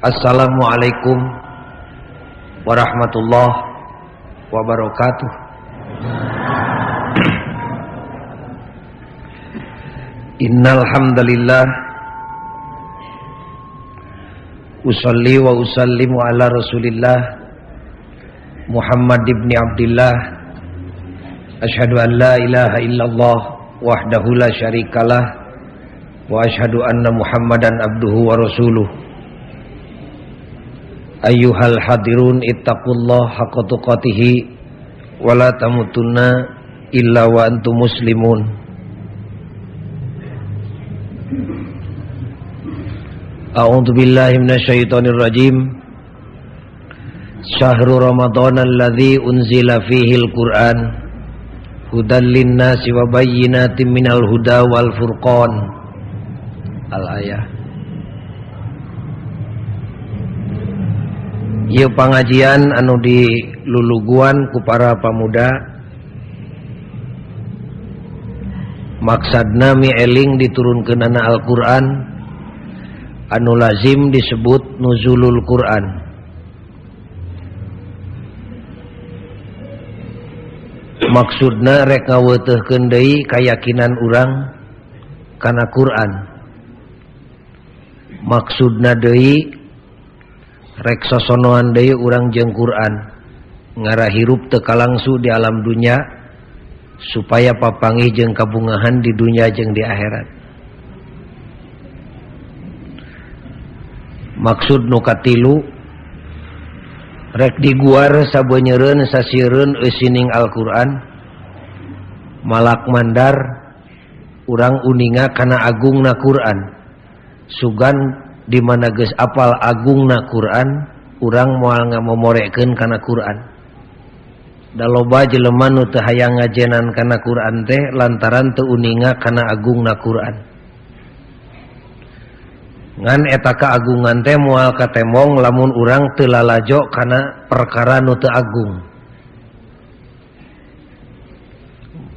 Assalamualaikum warahmatullahi wabarakatuh. Innal hamdalillah usalli wa usallimu ala Rasulillah Muhammad ibn Abdullah Ashhadu an la ilaha illallah wahdahu la syarikalah wa ashhadu anna Muhammadan abduhu wa rasuluh Ayyuhal hadirun ittaqullah haqqa tuqatih wa la tamutunna illa wa antum muslimun A'udzu billahi minasyaitonir rajim. Syahrul Ramadan alladzi unzila fihi al-Qur'an hudan lin-nasi wa bayyinatin minal huda wal furqan. Al-ayah. Ieu pengajian anu diluluguan ku para pamuda. Maksadna mi eling diturun ke nana anu lazim disebut nuzulul Quran. Maksudna rek ngaweuteuhkeun deui kayakinan urang kana Quran. Maksudna deui reksa sonoan Day urang jeng Quran. Ngarah hirup teka kalangsu di alam dunya supaya papangi jeng kabungahan di dunia jeng di akhirat. Maksud nukatilu rek diguar sabenyeun sasireun esining Alquran malak mandar urang uninga kana agung na Quran. Sugan di mana geus apal agungna Quran urang moal ngamomorekeun kana Quran. Da loba jelema nu teu hayang ngajenan kana Quran teh lantaran teu uninga kana agungna Quran. Ngan eta keagungan teh moal katemong lamun urang telalajo karena perkara nu teu agung.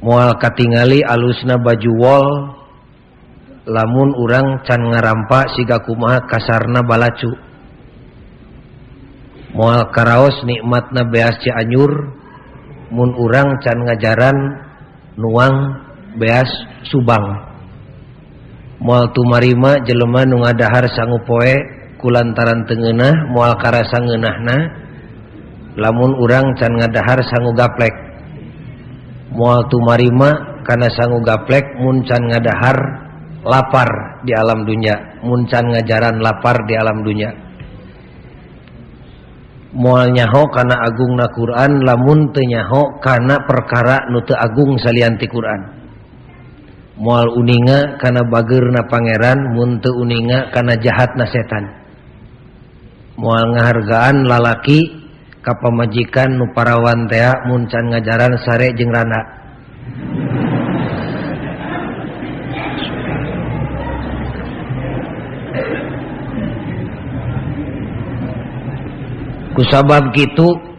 Mual katingali alusna baju wol lamun urang can ngarampa sigakumaha kasarna balacu. Mual karaos nikmat na beas Cianyur mun urang can ngajaran nuang beas Subang. Moal tumarima jelema nu ngadahar sangu poe kulantaran tengenah mual karasa ngeunahna lamun urang can ngadahar sangu gaplek. Mual tumarima kana sangu gaplek mun can ngadahar lapar di alam dunia. Muncan ngajaran lapar di alam dunia. Mualnyaho nyaho Agung na Quran lamun tenyaho kana perkara nute Agung salianti Quran. Mual uninga karena bager na Pangeran munte uninga karena jahat na setan. Mual ngahargaan lalaki kapamajikan nuparawantea muncan ngajaran sare jeng rana. Kusabab gitu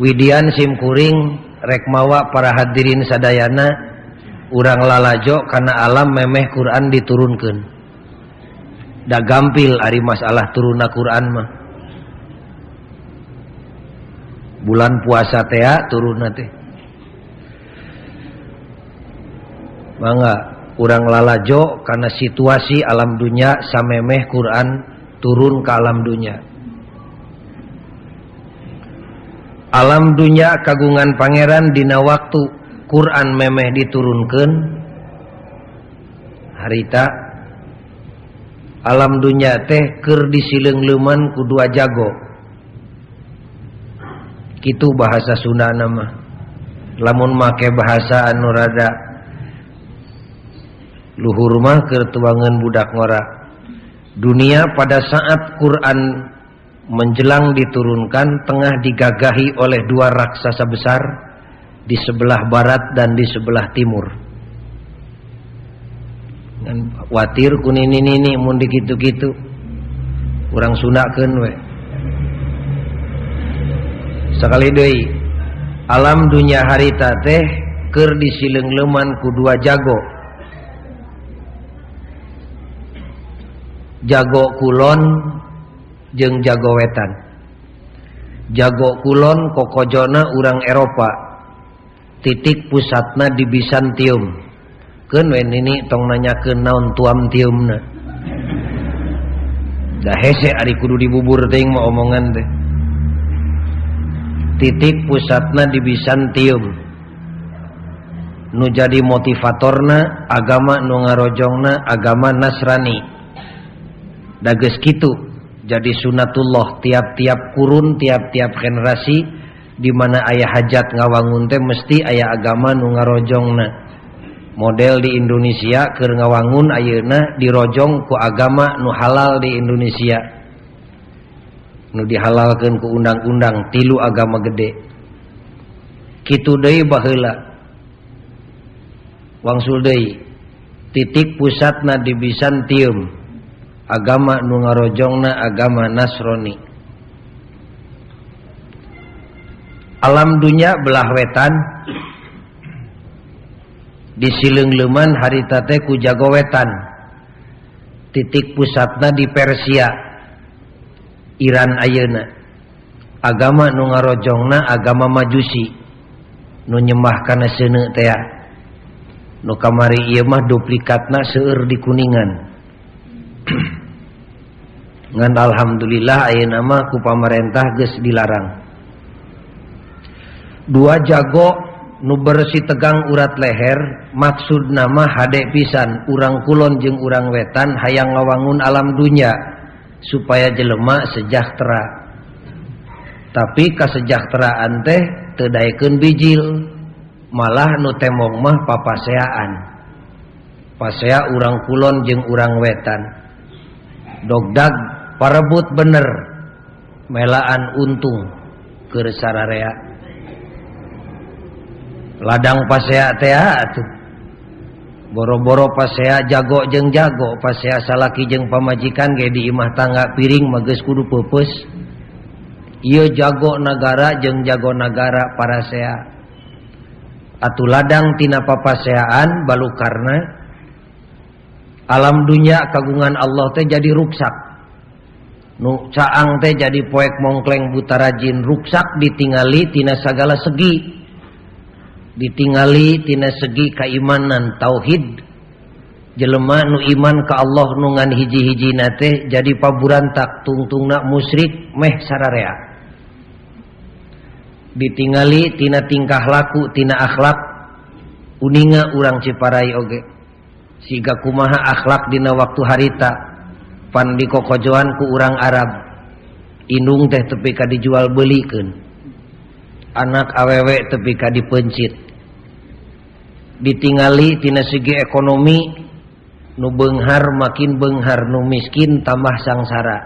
Widian simkuring rekmawa para hadirin sadayana urang lalajo karena alam memeh Quran diturunkan da gampil ari masalah turuna Quran mah. Bulan puasa teh turun teh. Mangga urang lalajo karena situasi alam dunia samemeh Quran turun ke alam dunia alam dunya kagungan Pangeran Dina waktu Quran memeh diturunkan harita alam dunya teh Ker disileng leman kedua jago. Gitu bahasa Sunda nama. Lamun make bahasa anurada luhur mah ketuangan budak ngora. Dunia pada saat Quran menjelang diturunkan tengah digagahi oleh dua raksasa besar di sebelah barat dan di sebelah timur. Dan watir ini ini mun gitu-gitu. Kurang sunakeun we sekali deui alam dunia harita teh keur leman ku dua jago. Jago kulon jeung jago wetan. Jago kulon kokojona urang Eropa. Titik pusatna di Bizantium. Ken wen ini tong nanya ke naon tuam tiumna. Dah hese ari kudu dibubur teuing mah omongan teh. Titik pusatna di Bizantium. Nu jadi motivatorna agama nu ngarojongna agama Nasrani. Dages kitu. jadi sunatullah tiap-tiap kurun tiap-tiap generasi dimana ayah hajat ngawangun teh mesti ayah agama nu ngarojongna. Model di Indonesia ke ngawangun ayeuna dirojong ku agama nu halal di Indonesia. Nu dihalalkan ku undang-undang tilu agama gede. Kitu deui baheula. Wangsul deui titik pusatna di bisan tiem agama nu ngarojongna agama Nasrani. Alam dunya belah wetan. Di sileungleuman harita teh ku jago wetan. Titik pusatna di Persia. Iran ayeuna. Agama nu ngarojongna agama Majusi. Nu nyembah kana seuneu teh nu kamari ieu mah duplikatna seueur di Kuningan. ngan Alhamdulillah aya nama ku pamarentah geus dilarang. Dua jago nu bersih tegang urat leher maksud nama hadek pisan. Urang kulon jeung urang wetan hayang ngawangun alam dunya supaya jelema sejahtera. Tapi kasejahteraan teh tedaikan bijil malah nu temong mah papaseaan pasea urang kulon jeung urang wetan. Dogdag parebut bener. Melaan untung. Ke sararea ladang pasea teh atuh boro-boro pasea jago jeng jago pasea salaki jeng pamajikan ge di imah tangga piring mages kudu pepes iya jago negara jeng jago negara para sea. Atuh ladang tina papaseaan balu karena alam dunia kagungan Allah teh jadi ruksak nu caang teh jadi poek mongkleng buta rajin ruksak ditingali tina sagala segi. Ditingali tina segi keimanan tauhid. Jelema nu iman ke Allah nu ngan hiji-hiji nate jadi paburan tak tungtungna musyrik meh sararea. Ditingali tina tingkah laku tina akhlak. Uninga urang ciparai oge. Siga kumaha akhlak dina waktu harita. pandi kokojoan ku urang Arab. Inung teh tepika dijual belikeun anak awewek tepika dipencit. Ditingali tina segi ekonomi nu Benghar makin Benghar nu miskin tambah sangsara.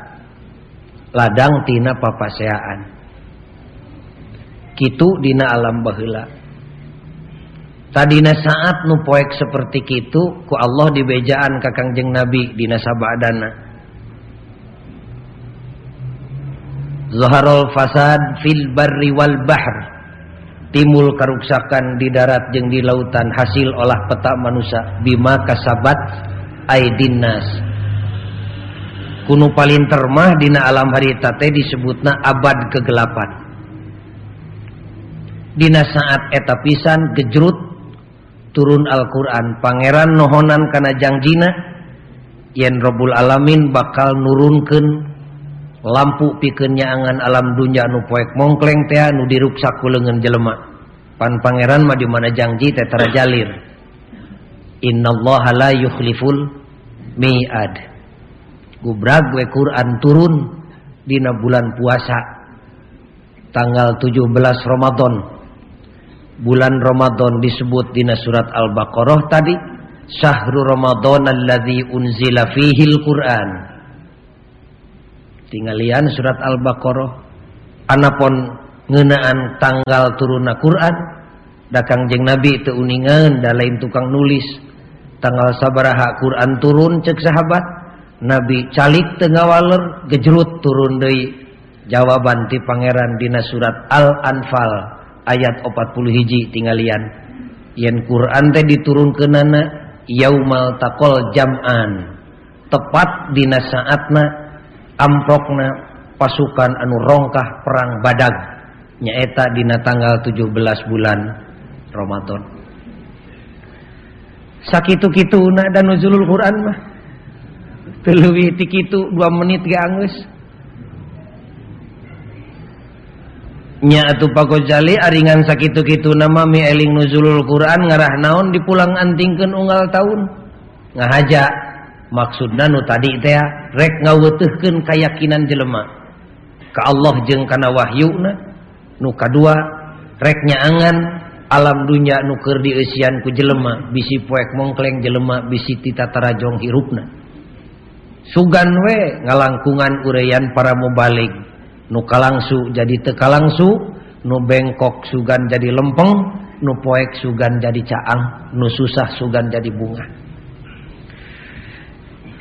Ladang tina papaseaan Kitu dina alam baheula. Tadina saat nu poek seperti kitu ku Allah dibejaan kakangjeng nabi dinasabadana Zaharul fasad fil barri wal bahr. Timul karuksakan di darat jeung di lautan hasil olah peta manusia. Bima kasabat aidin nas. Kunu paling termah dina alam harita teh disebutna abad kegelapan. Dina saat eta pisan gejrut turun Al-Qur'an. Pangeran nohonan kana jangjina yen Rabbul alamin bakal nurunkeun lampu pikennya angan alam dunya nu poek mongkleng teh nu diruksak ku leungeun jelema pan pangeran mah di mana janji teh tara jalir. Innallaha la yukhliful mi'ad. Gubrag we Quran turun dina bulan puasa tanggal 17 Ramadan. Bulan Ramadan disebut dina surat Al-Baqarah tadi syahrul Ramadan alladzi unzila fihi al-Qur'an tinggalian surat al-baqarah. Anapun ngenaan tanggal turuna Quran dakang jeng nabi teuningan uningan dan lain tukang nulis. Tanggal sabaraha Quran turun cek sahabat nabi calik tengah waler gejrut turun dari jawaban ti pangeran dina surat al-anfal ayat 40 hiji tinggalian. Yen Quran teh diturun ke nana yaumal takol jam'an. Tepat dina saatna amprokna pasukan anu rongkah perang badag nyaeta dina tanggal 17 bulan Ramadan. Sakitu-kitu dan nuzulul Quran mah. Tuluwi ti kitu 2 menit ge anggeus nya atuh Jali aringan sakitu-kitu nama mi eling nuzulul Quran ngarah naon dipulang antingkeun unggal tahun ngahaja maksud Danu tadi rek ngawetken kayakinan jelema ke Allah jeng kana Wahyu nuka dua reknya angan alam dunya nuker di Asianku jelema bisi poek mongkleng jelema bisi titatarajong hirupna. Sugan we ngalangkungan uraian para mubalik. Nu kalangsu jadi teka langsu nu bengkok sugan jadi lempeng nu poek sugan jadi caang nu susah sugan jadi bunga.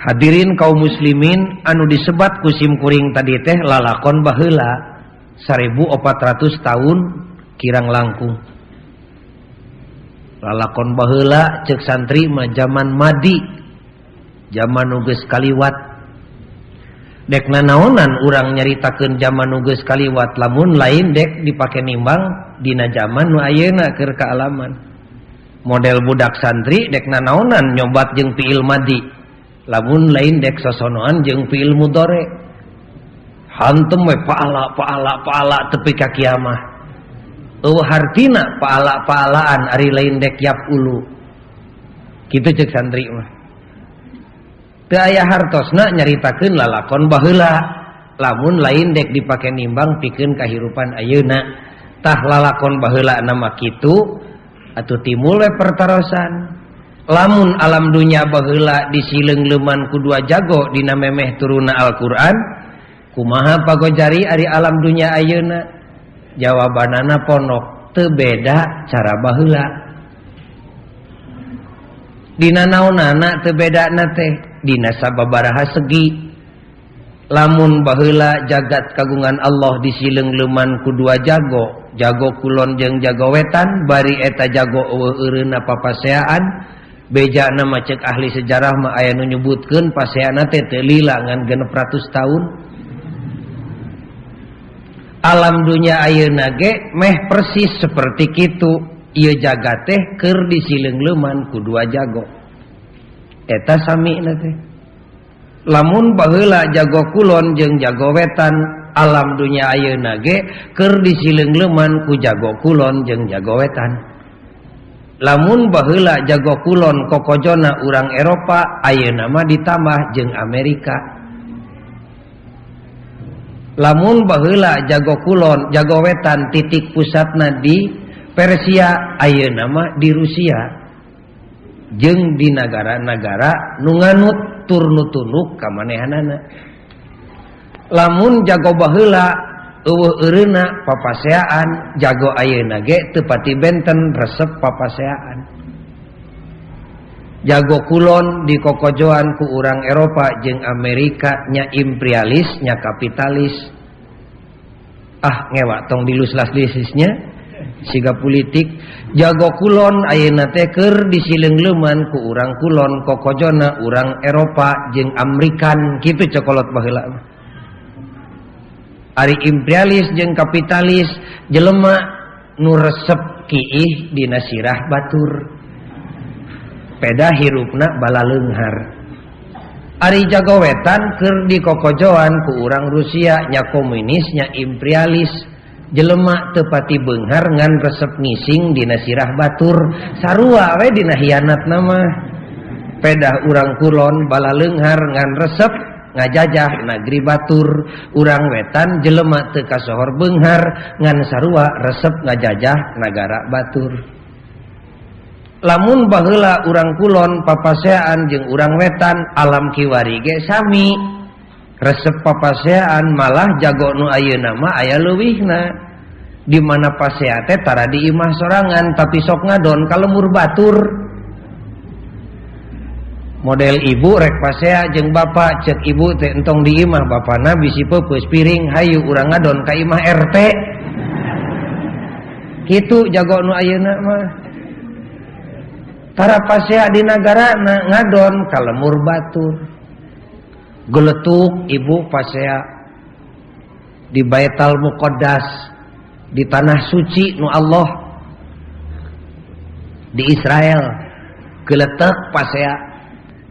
hadirin kaum muslimin anu disebat kusimkuring tadi teh lalakon bahela 1400 tahun kirang langkung. Lalakon bahela cek santri mah zaman Madi zaman nuges kaliwat. Dek nanaonan urang nyaritakeun zaman nuges kaliwat lamun lain dek dipakai nimbang dina zaman nu ayeuna keur kaalaman. Model budak santri dek nanaonan nyobat jeung piil Madi. lamun lain dek sosonoan jeung fiil mudore hantem we paala paala paala tepi ka kiamah. Eueuh hartina paala paalaan ari lain dek yap ulu. Kitu cek santri mah. Teu aya hartosna nyaritakeun lalakon baheula. Lamun lain dek dipake nimbang pikeun kahirupan ayeuna. Tah lalakon baheula nama kitu atuh timul we pertarosan. lamun alam dunya bagela disileng leman kedua jago dina memeh turuna Alquran kumaha pagojari ari alam dunya ayeuna? Jawabanana pondok tebeda cara baheula. Dina naonana tebeda nate dina sababaraha segi. Lamun bahula jagat kagungan Allah disileng leman kedua jago jago kulon jeung jago wetan bari eta jago eueureuna papaseaan beja nama cek ahli sejarah mah aya nu nyebutkeun paseana teh teu lila ngan 600 tahun alam dunia ayeuna ge meh persis seperti kitu. Ieu jagat teh keur disileungleuman ku dua jago. Eta samina teh. Lamun baheula jago kulon jeung jago wetan alam dunia ayeuna ge keur disileungleuman ku jago kulon jeung jago wetan. lamun baheula jago kulon kokojona urang Eropa Ayo nama ditambah jeung Amerika. Lamun baheula jago kulon jago wetan titik pusatna di Persia Ayo nama di Rusia. Jeng di negara-negara nunganut turnu tunuk kamanehanana lamun jago bahla Uuna papaseaan jago ayeuna ge teu pati benten resep papaseaan jago kulon di kokojoan ku urang Eropa jeung Amerika nya imperialis nya kapitalis. Ah ngewa tong diluslaslisisnya siga politik jago kulon ayeuna teh disileng disileungleuman ku urang kulon kokojona urang Eropa jeung Amerikan. Kitu cokolot baheula Ari imperialis jeung kapitalis jelema nu resep kiih dina sirah batur. Peda hirupna bala leunghar Ari jagowetan keur dikokojoan ku urang Rusia nya komunis nya imperialis. Jelemak tepati benghar ngan resep ngising dina sirah batur. Sarua we dina hianat nama. Pedah urang kulon balaleunghar ngan resep ngajajah negeri Batur urang wetan jelema tekasohor Benghar ngan sarua resep ngajajah negara Batur. Lamun baheula urang kulon papaseaan jeung urang wetan alam kiwari ge sami. Resep papaseaan malah jago nu ayeuna mah aya leuwihna. Di mana paseate tara di imah sorangan tapi sok ngadon kalemur Batur. model ibu rekpasea jeung bapak cek ibu teh entong di imah. Bapak nabi si pepus piring hayu urang ngadon ka imah RT gitu jago nu ayeuna mah. Tara pasea di negara na ngadon ka lemur batur geletuk ibu pasea di Baitul Muqaddas di tanah suci nu Allah di Israel. Geletek pasea.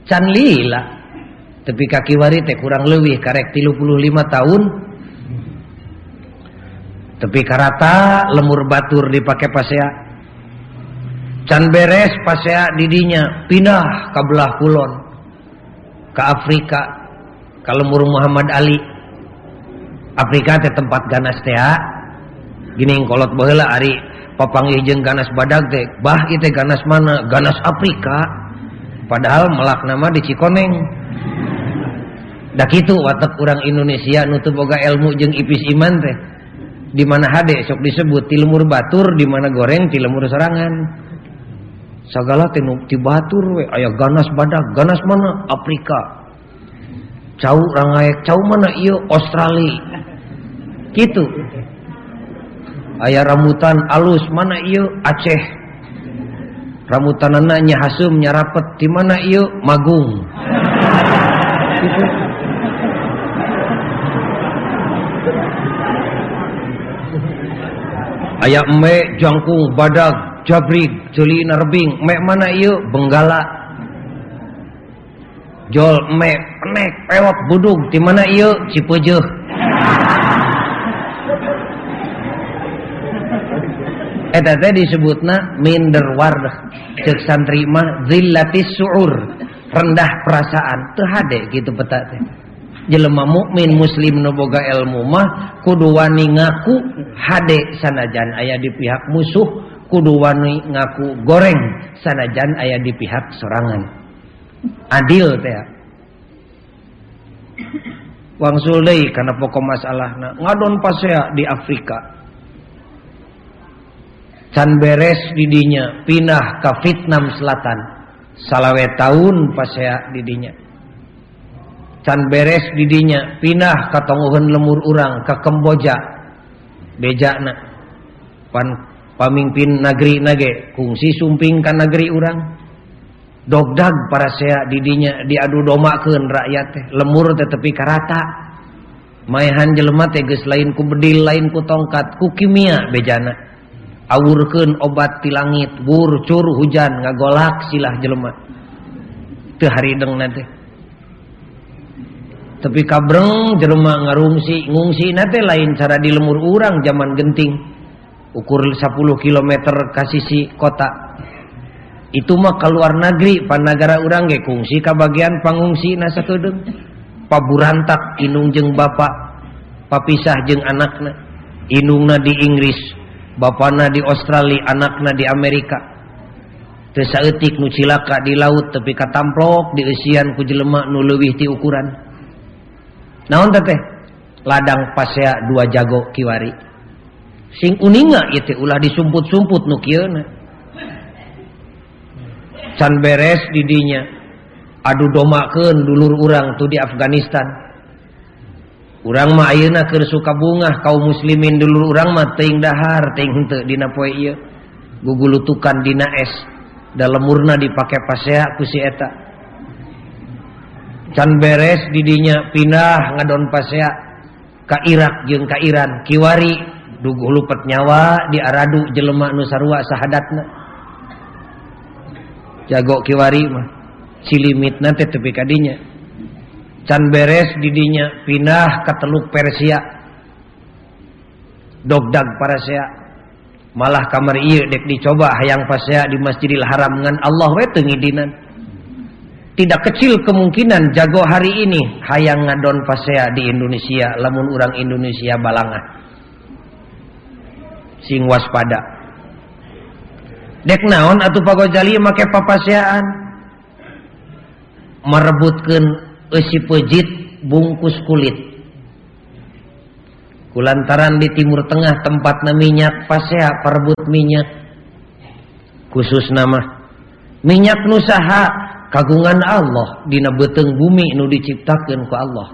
can lila. Tapi kaki wari teh kurang lebih karek tilu puluh lima tahun. Tapi karata lemur batur dipakai pasea. Can beres pasea didinya pindah ke belah kulon. Ke Afrika. Ke lemur Muhammad Ali. Afrika teh tempat ganas teh gini kolot baheula ari papang jeung ganas badag teh. Bah itu ganas mana? Ganas Afrika. Padahal melak nama di Cikoneng dah gitu watak orang Indonesia nutup boga ilmu jeung ipis iman teh. Di mana hade sok disebut tilumur batur di mana goreng tilumur serangan segala teh ti batur we aya ganas badag ganas mana? Afrika. Cau rangaek cau mana? Iyo Australia. Gitu. Ayah rambutan alus mana? Iyo Aceh rambutan anaknya hasum nyarapet di mana iyo Magung. Gitu. ayah emek jangkung badak jabrik jeli narbing emek mana iyo Benggala. Jol mek penek pewak budug di mana iya Cipeujeuh eta teh disebutna minder wardah cek santri mah zillatis su'ur rendah perasaan. Teu hade gitu peta teh. Jelema mukmin muslim nu boga ilmu mah kudu wani ngaku hade sanajan aya di pihak musuh kudu wani ngaku goreng sanajan aya di pihak sorangan. Adil teh. Wangsul deui kana pokok masalahna ngadon pasea di Afrika can beres didinya pindah ke Vietnam Selatan. Salawe tahun pasea didinya. Can beres didinya pindah ke tonggohan lemur urang ke Kamboja bejana. Pan pamimpin negeri nage kungsi sumping ke negeri urang. Dogdag para saya didinya diadu domakeun rakyat teh lemur teh tepi karata maehan jelema teh lain ku bedil lain ku tongkat ku kimia bejana awurkeun obat ti langit wurcur hujan ngagolak silah jelema. Teu haridengna nanti tapi kabreng jelema ngarungsi ngungsi teh lain cara di lemur urang zaman genting. Ukur 10 km ka sisi kota. Itu mah keluar negeri panagara urang ge kungsi ka bagian pangungsi na sakedeung paburantak inung jeung bapak papisah jeung anakna. Inungna di Inggris. bapana di Australia anakna di Amerika. Tersaetik nu cilaka di laut tapi katamplok di Asian ku jelemak nu leuwih ti ukuran. Naon teh ladang pasea dua jago kiwari. Sing uninga itu ulah disumput-sumput nu kieu can beres didinya. Adu domakeun dulur urang tuh di Afghanistan urang mayuna keur suka bungah kaum muslimin dulu urang mateng dahar ting henteu dina poe ieu. Gugulutukan dina es dalam murna dipake pasea ku si eta. Can beres didinya pindah ngadon pasea ka Irak jeung ka Iran kiwari duguh lupet nyawa di aradu jelema nu sarua sahadatna. Jago kiwari mah cilimit nanti tepi kadinya. Can beres didinya pindah ke teluk Persia. Dogdag para saya malah kamar iya dek dicoba hayang pasea di Masjidil Haram dengan Allah we tengidinan tidak kecil kemungkinan jago hari ini hayang ngadon pasea di Indonesia lamun orang Indonesia balangah sing waspada. Dek naon atau pagojali make papasiaan merebutkan isi pejit bungkus kulit. Kulantaran di timur tengah tempat minyak pasea perebut minyak. Khusus nama minyak nusaha kagungan Allah dina beteng bumi nu diciptakan ku Allah.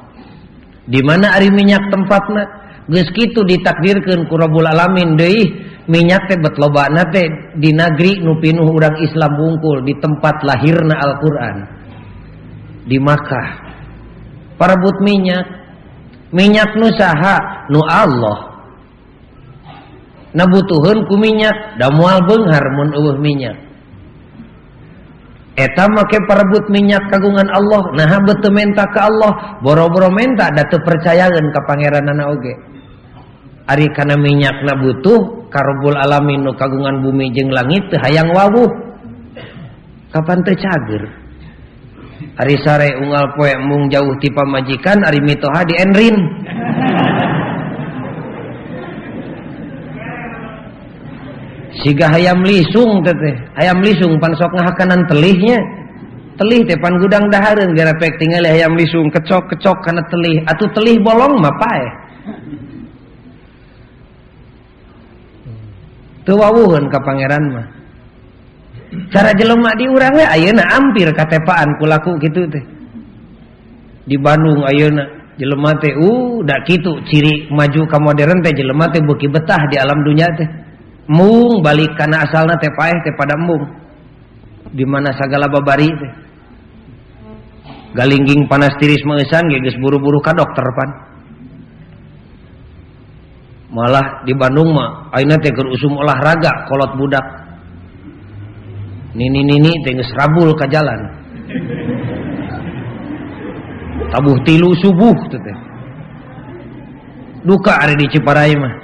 Di mana ari minyak tempatna? Geus kitu ditakdirkeun ku Rabbul Alamin deui minyak teh bet loba teh di negeri nu pinuh urang Islam bungkul di tempat lahirna Al-Qur'an. Di Makkah parebut minyak. Minyak nusaha nu Allah. Nabutuhun ku minyak da mual beunghar mun eueuh minyak. Eta make parebut minyak kagungan Allah nah betul menta ke Allah. Boro-boro menta da teu percayaeun ka pangeranana oge. Ari kana minyak na butuh karobul alamin nu kagungan bumi jeung langit hayang wawuh. Kapan teu cager Ari sare unggal poe mung jauh ti pamajikan ari mitoha di enrin. Siga hayam lisung teh hayam lisung pan sok ngahakanan telihnya. Telih teh pan gudang dahareun gara pek tinggal hayam lisung kecok kecok kana telih. Atuh telih bolong mah pae teu wawuheun ka pangeran mah cara jelema di urang we ayeuna ampir katepaan kulaku kitu teh. Di Bandung ayeuna jelema teh uh da kitu ciri maju ka modern teh jelema teh beuki betah di alam dunia teh. Mung balik karena asalnya teh paeh teh pada mung di mana segala babari teh. Galingging panas tiris mengesan geus buru-buru ka dokter pan. Malah di Bandung mah ayeuna teh keur usum olahraga kolot budak nini nini teh geus rabul ka jalan. Tabuh tilu subuh teh. Duka ada di Ciparai mah.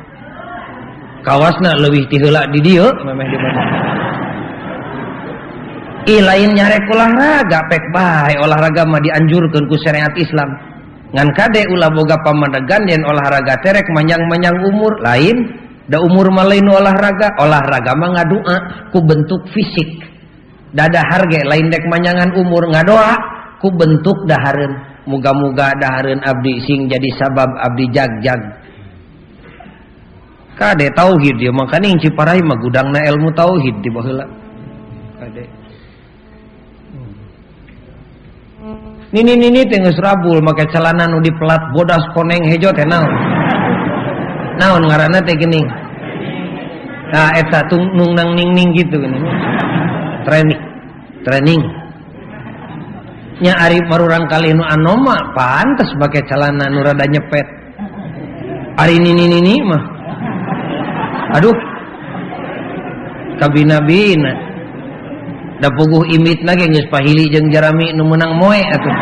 Kawasna lebih tihela di dia memeh di mana lain nyarek olahraga pek bae olahraga mah dianjurkan ku syariat Islam. Ngan kade ulah boga pamadegan yen olahraga terek manjang-manjang umur. Lain da umur mah lain olahraga olahraga mah ngadua ku bentuk fisik dada harga lain dek manjangan umur ngadoa ku bentuk dahareun muga-muga dahareun abdi sing jadi sabab abdi jag-jag. Kade tauhid dia makanya yang ciparai mah gudangna ilmu tauhid di baheula kade. Nini nini geus rabul make celana nu dipelat bodas koneng hejo teh naon? Ngaranna teh gini? Nah eta tung nung nang ning ning gitu training training. Nya Ari marurang kali nu anoma pantas calana celana nurada nyepet. Ari nini nini mah. Aduh. Kabinabina. Da puguh imit nage geus pahili jeung jarami nu meunang moe atuh.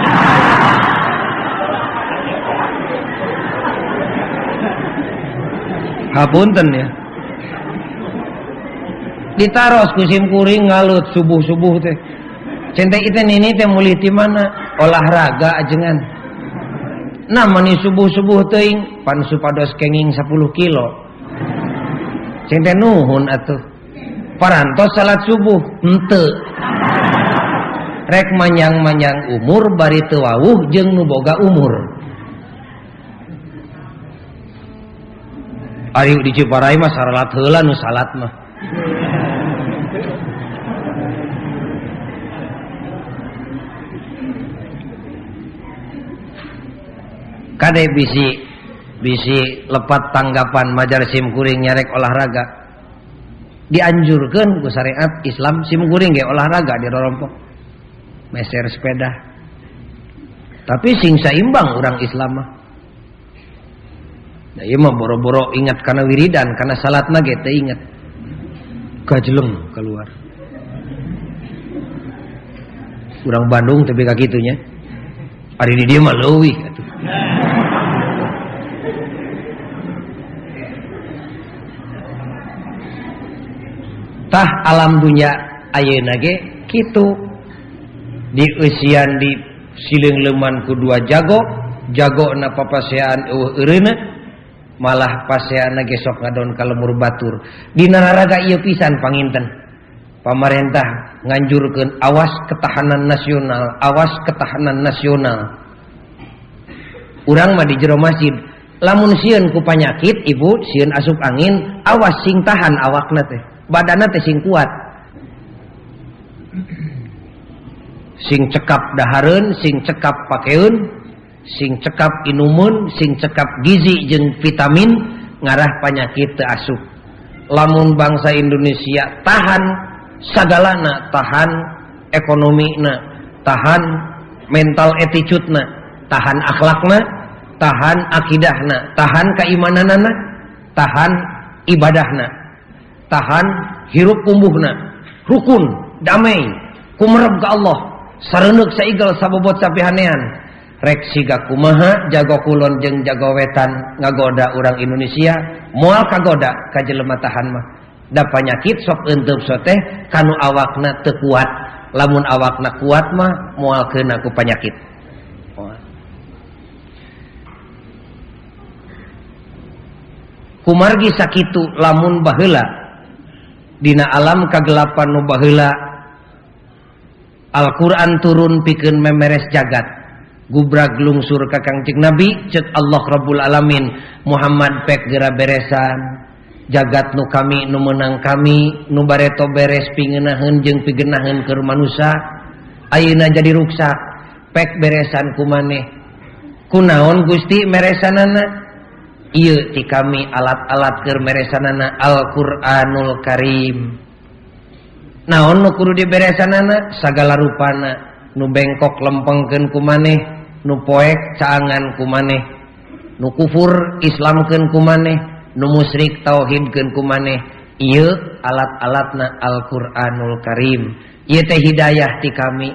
Hapunten ya. ditaros kusimkuring ngalut subuh-subuh teh. Centek itu ini teh mulih di mana? Olahraga ajengan. Nah mani subuh-subuh teing pan supados kenging 10 kilo. Cente nuhun atuh. Parantos salat subuh ente. Rek manyang-manyang umur bari teu wawuh jeung nu boga umur. Ari di Ciparai mah saralat heula nu salat mah. Kade bisi bisi lepat tanggapan majar sim kuring nyarek olahraga. Dianjurkan ku syariat Islam sim kuring ge olahraga di rorompok. Meser sepeda. Tapi sing saimbang orang Islam mah. Nah, iya mah boro-boro ingat karena wiridan karena salat nage teh ingat. Gajleng keluar. Kurang Bandung tapi kakitunya hari di dia mah tah alam dunya ayeuna nage gitu di usian di siling leman kedua jago jago na papasean eueuh eureuna malah pasean nage sok ngadon kalemur batur. Di naraga ieu pisan panginten. Pamarentah nganjurkeun awas ketahanan nasional awas ketahanan nasional. Urang mah di jero masjid lamun sieun ku panyakit ibu sieun asup angin awas sing tahan awakna teh. Badana teh sing kuat. Sing cekap dahareun sing cekap pakeun sing cekap inumun sing cekap gizi jeung vitamin ngarah penyakit teu asup. Lamun bangsa Indonesia tahan sagalana tahan ekonomi na tahan mental attitude na tahan akhlakna tahan akidahna tahan keimanan anak tahan ibadahna tahan hirup umbuhna rukun damai kumerep ke Allah. Sareneuk saigal sabobot sapihanean. Rek siga kumaha jago kulon jeung jago wetan ngagoda orang Indonesia moal kagoda ka jelema tahan mah. Da panyakit sok enteup soteh kanu awakna teu kuat lamun awakna kuat mah moal keuna ku panyakit. Kumargi sakitu lamun baheula Dina alam kagelapan nubahila Al-Quran turun pikeun memeres jagat. Gubrag lungsur kakangcing nabi cet Allah Rabbul alamin. Muhammad pek gera beresan. Jagat nu kami nu menang kami nu bareto beres pingenahan jeng pigenahan ke manusia Ayeuna jadi ruksa. Pek beresan ku maneh. Kunaon Gusti meresanana? Iu ti kami alat-alat keur meresanana Al-Qur'anul Karim. Naon nu kudu diberesanana sagala rupana nu bengkok lempengkeun ku maneh nu poek caanganku maneh nu kufur islamkeun ku maneh nu musyrik tauhidkenku maneh. Ieu alat-alatna Al-Qur'anul Karim. Ieu teh hidayah ti kami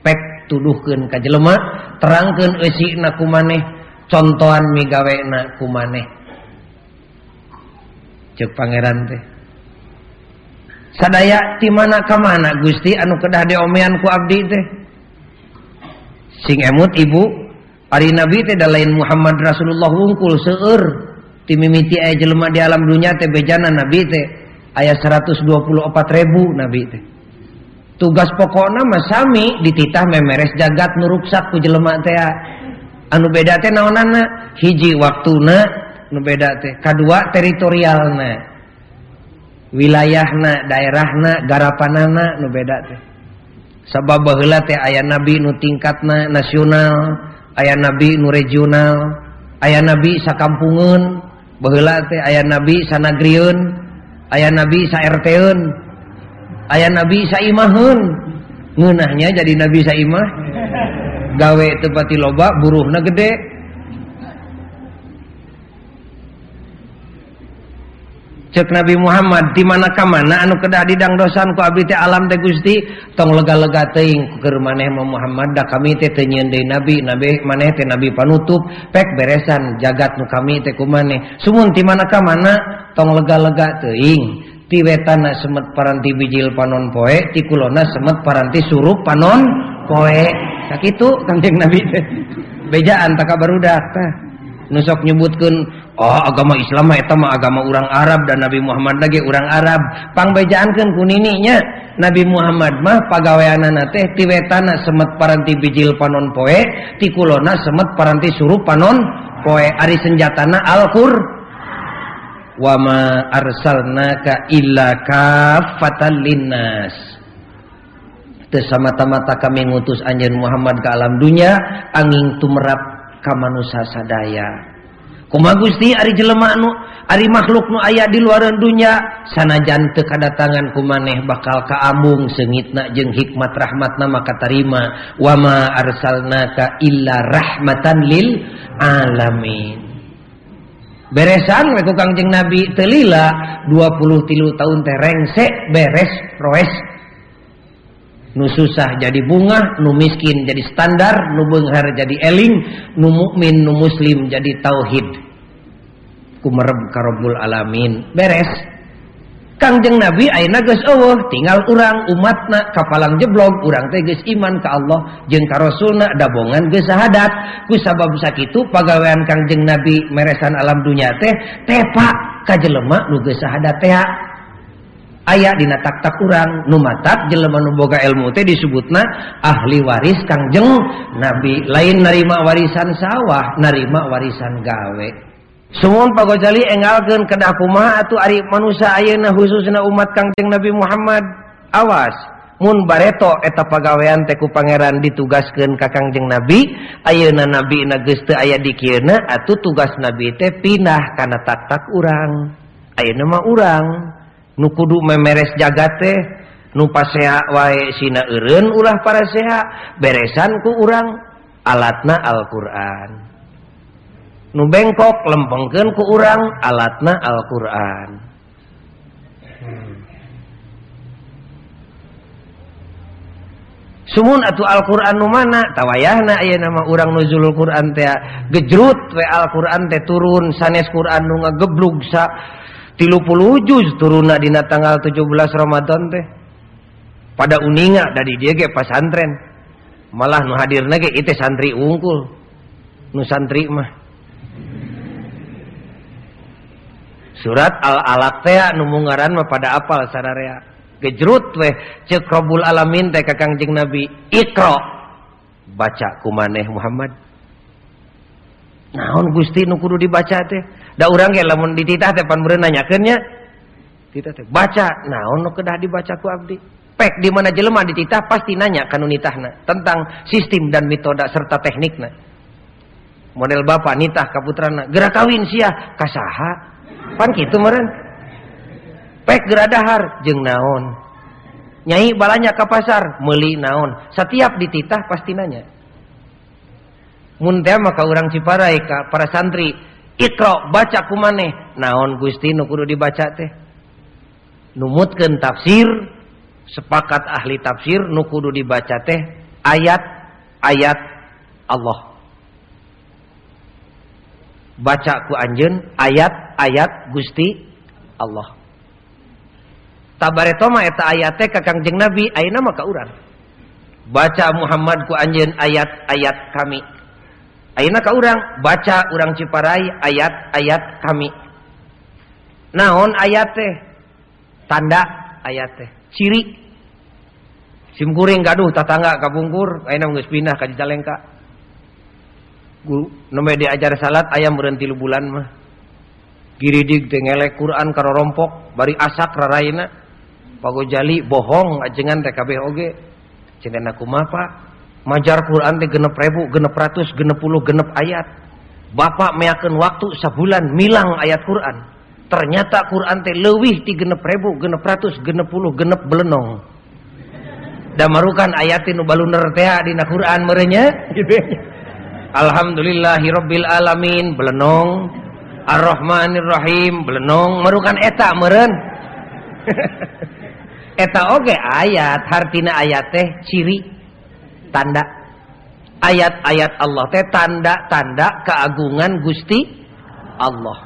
pek tuduhkeun ka jelema, terangkeun eusina ku maneh contohan migawena ku maneh. Cek pangeran teh. Sadaya ti mana ka mana Gusti? Anu kedah diomean ku abdi teh. Sing emut ibu. Ari nabi teh lain Muhammad Rasulullah wungkul seueur. Ti mimiti aya jelema di alam dunia teh bejana nabi teh. Aya 124 ribu nabi teh. Tugas pokokna mah sami dititah memeres jagat nuruksak ku jelema teh anu beda teh naonana hiji waktuna nu beda teh. Kedua teritorialna. Wilayahna daerahna garapanana nu beda teh. Sabab baheula teh aya nabi nu tingkatna nasional aya nabi nu regional aya nabi sakampungeun. Baheula teh aya nabi sanagrieun aya nabi sa RTeun aya nabi saimahun. Ngeunahnya jadi nabi saimah? Gawe tepati loba buruhna gede. Cek Nabi Muhammad di mana ka mana anu kedah didang dosan ku abdi teh alam teh Gusti tong lega-lega teuing keur maneh Muhammad da kami teh teu deui nabi nabi maneh teh nabi panutup pek beresan jagat nu kami teh ku maneh. Sumun ti mana ka mana tong lega-lega teuing ti wetana semet paranti bijil panon poe ti kulona semet paranti surup panon poe itu kanjeng nabi bejaan tak kabar udah nusok nyebutkan oh agama Islam mah agama orang Arab dan Nabi Muhammad lagi orang Arab. Pangbejaankan kunininya Nabi Muhammad mah pagaweanana teh tiwetana semet paranti bijil panon poe ti kulona semet paranti suruh panon poe. Ari senjatana Al-Qur. Wama arsalnaka illa kafatan linnas. Mata-mata kami ngutus Anj Muhammad ke alam dunia angin tumerap kamanusa sadaya. Kuma Gusti Ari jelemanu Ari makhluk nu ayat di luar dunia sana jante kedatangan ku maneh bakal kaambung sengitna jeung hikmat rahmat nama katarima wama arsalnaka illa rahmatan lil alamin. Beresan ku Kangjeng Nabi telila 20 tilu tahun terengsek beres proes nu susah jadi bunga nu miskin jadi standar nu benghar jadi eling nu mukmin nu muslim jadi tauhid. Kumereb karobul alamin. Beres. Kangjeng Nabi ayeuna geus eueuh tinggal urang umatna kapalang jeblog urang teh geus iman ka Allah jeung ka Rasulna dabongan geus sahadat. Ku sabab sakitu pagawean Kangjeng Nabi meresan alam dunya teh tepa ka jelema nu geus sahadat teh aya dina taktak kurang numatak jelema nuboga ilmu teh disebutna ahli waris kangjeng nabi lain narima warisan sawah narima warisan gawe. Sumun pagojali engalkeun kedah kumaha atuh ari manusia ayeuna khususna umat kangjeng Nabi Muhammad. Awas mun bareto eta pagawean teku pangeran ditugaskeun ka kangjeng Nabi. Ayeuna nabi na geus teu aya di kieu atuh tugas nabi teh pindah kana taktak urang. Ayeuna mah urang. nu kudu memeres jagate nu pasea wae sina eureun ulah para seha beresan ku urang alatna Alquran. Nu bengkok lempengkeun ku urang alatna Alquran. Hmm. Sumun atuh Alquran nu mana? Tawayahna aya nama urang nuzulul Quran teh gejrut we Alquran teh turun sanes Quran nu ngageblug sa. tilupuluh juz turunna dina tanggal 17 Ramadan teh. Pada uninga dari dia ge pasantren malah nu hadirna ge itu santri unggul nu santri mah. Surat al alaq teh nu mungaran mah pada apal sararea gejrut weh cek robul alamin teh ka kangjeng nabi ikro baca kumaneh Muhammad. Naon gusti nu kudu dibaca teh? Da urang ge lamun dititah teh pan meureun nanyakeunnya titah teh baca. Naon nu kedah dibaca ku abdi. Pek di mana jelema dititah pasti nanya kanu nitahna tentang sistem dan metode serta teknikna. Model bapak nitah ka putrana gerak kawin sia kasaha pan kitu meureun. Pek geradahar jeng naon? Nyai balanya ke pasar meli naon? Setiap dititah pasti nanya. Muntah maka orang Ciparai ka para santri ikro baca kumane. Naon gusti nu kudu dibaca teh? Numutkeun tafsir sepakat ahli tafsir nu kudu dibaca teh? Ayat-ayat Allah. Baca ku anjeun ayat-ayat Gusti Allah. Tabaretoma eta ayat kakang jeng nabi ayeuna maka urang. Baca Muhammad ku anjeun ayat-ayat kami Ayeuna ka urang? Baca urang Ciparai ayat-ayat kami. Naon ayat teh? Tanda ayat teh. Ciri. Simkuring gaduh tatangga kabungkur pinah lengka diajar salat ayam berhenti lu bulan mah. Giridig teh ngelek Quran karo rompok bari asak raraina Pagojali bohong ajengan TKB oge. Cenah kumaha, Pak? Majar Quran teh genep ribu genep ratus genep puluh genep ayat. Bapak meyakan waktu sebulan milang ayat Quran. Ternyata Quran teh lewih di genep ribu genep ratus genep puluh genep belenong. Dan marukan ayat nu baluner teh dina Quran merenya Alhamdulillahirabbil alamin belenong. Ar-Rahmanir Rahim belenong. Marukan eta meren oke ayat hartina ayat teh ciri tanda. Ayat-ayat Allah teh tanda-tanda keagungan Gusti Allah.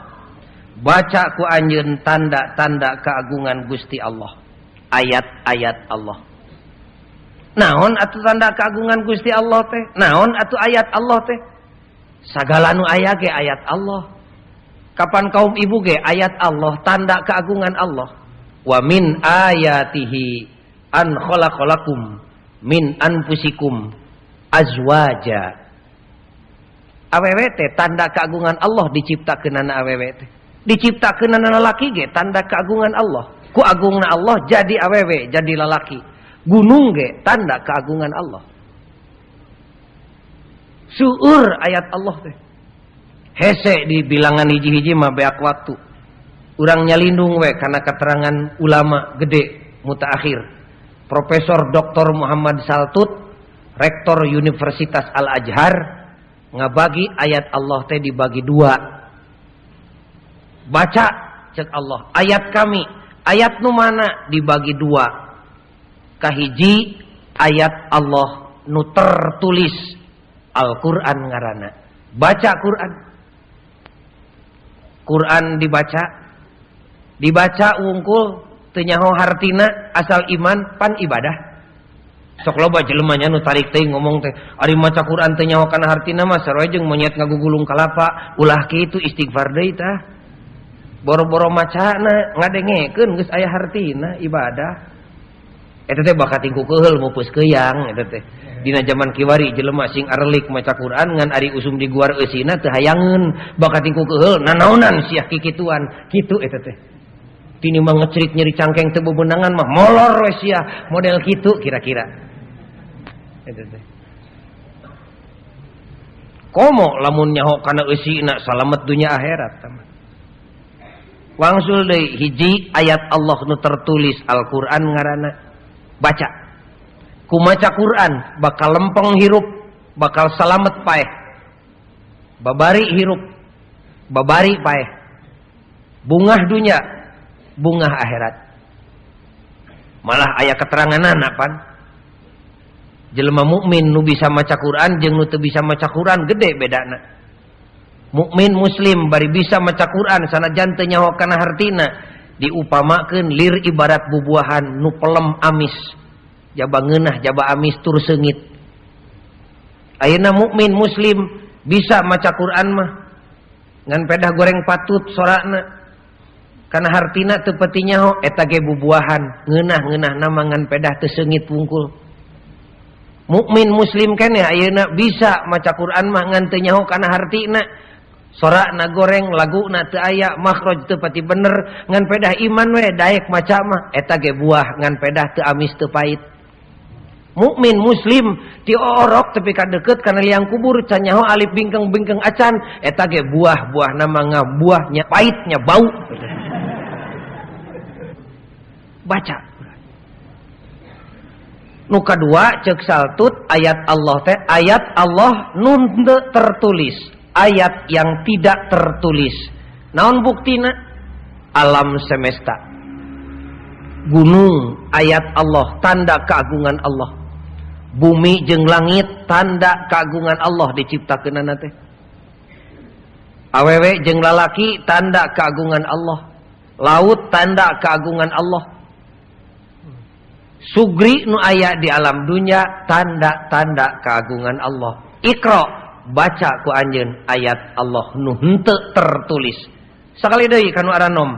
Baca ku anjun tanda-tanda keagungan Gusti Allah. Ayat-ayat Allah. Naon atau tanda keagungan Gusti Allah teh? Naon atau ayat Allah teh? Sagala nu ayat ge ayat Allah. Kapan kaum ibu ge ayat Allah tanda keagungan Allah? Wa min ayatihi an khalaqalakum min anfusikum azwaja. Awewe teh tanda keagungan Allah diciptakeun awewe teh diciptakeun lalaki ge tanda keagungan Allah. Ku agungna Allah jadi awewe jadi lalaki gunung ge tanda keagungan Allah. Suur ayat Allah teh. Hese di bilangan hiji-hiji mah beak waktu urangnya lindung we karena keterangan ulama gede mutaakhir Profesor Dr. Muhammad Saltut Rektor Universitas Al-Azhar ngabagi ayat Allah teh dibagi dua. Baca cek Allah ayat kami ayat nu mana dibagi dua. Kahiji ayat Allah nu tertulis Al-Quran ngarana. Baca Quran. Quran dibaca dibaca wungkul tenyaho hartina asal iman pan ibadah. Sok loba jelemanya nu tarik teh ngomong teh ari maca Quran teh nyaho kana hartina mah sarua jeung monyet ngagugulung kalapa ulah kitu istighfar deui tah. Boro-boro macana ngadengekeun geus aya hartina ibadah. Eta teh bakat tingku keheul mupus keuyang eta teh. Dina zaman kiwari jelema sing arlik maca Quran ngan ari usum di guar eusina teu hayangeun bakat tingku keheul nanaonan siah kikituan. Kitu eta teh. Tini mah ngecerik nyeri cangkeng tebu benangan mah. Molor wes ya model gitu kira-kira. Komo lamun nyaho kana eusina salamet dunia akhirat teman wangsul deui hiji ayat Allah nu tertulis Al-Qur'an ngarana. Baca. Kumaca Quran bakal lempeng hirup bakal salamet paeh. Babari hirup babari paeh. Bungah dunya bunga akhirat. Malah ayah keterangan anakan jelma mukmin nu bisa maca Quran jeng nu bisa maca Quran gede bedana. Mukmin muslim bari bisa maca Quran sana jantenya hokana hartina. Diupamakan lir ibarat bubuahan nu pelem amis. Jaba ngeunah jaba amis tur sengit ayeuna mukmin muslim bisa maca Quran mah. Ngan pedah goreng patut sorakna karena hartina tepatinya etage bubuahan. Ngenah-genah namangan pedah tesengit pungkul. Mukmin muslim kan ya ayeuna bisa maca Quran mah ngan teu nyaho kana hartina. Sora na goreng lagu na teu aya makhraj teu pati bener. Ngan pedah iman we daek maca mah eta ge buah ngan pedah teu amis teu pait mukmin muslim ti orok tapi ka deket kana liang kubur can nyaho alif bingkeng-bingkeng acan. Eta ge buah buah nama ngabuahnya pahitnya bau. Baca. Nuka dua cek saltut ayat Allah teh ayat Allah nun tertulis ayat yang tidak tertulis. Naon buktina? Alam semesta. Gunung ayat Allah tanda keagungan Allah bumi jeng langit tanda keagungan Allah diciptakan teh. Awewe jeng lalaki tanda keagungan Allah. Laut tanda keagungan Allah. Sugri nu aya di alam dunia tanda-tanda keagungan Allah. Ikro baca ku anjeun ayat Allah nu henteu tertulis. Sekali deui kanu aranom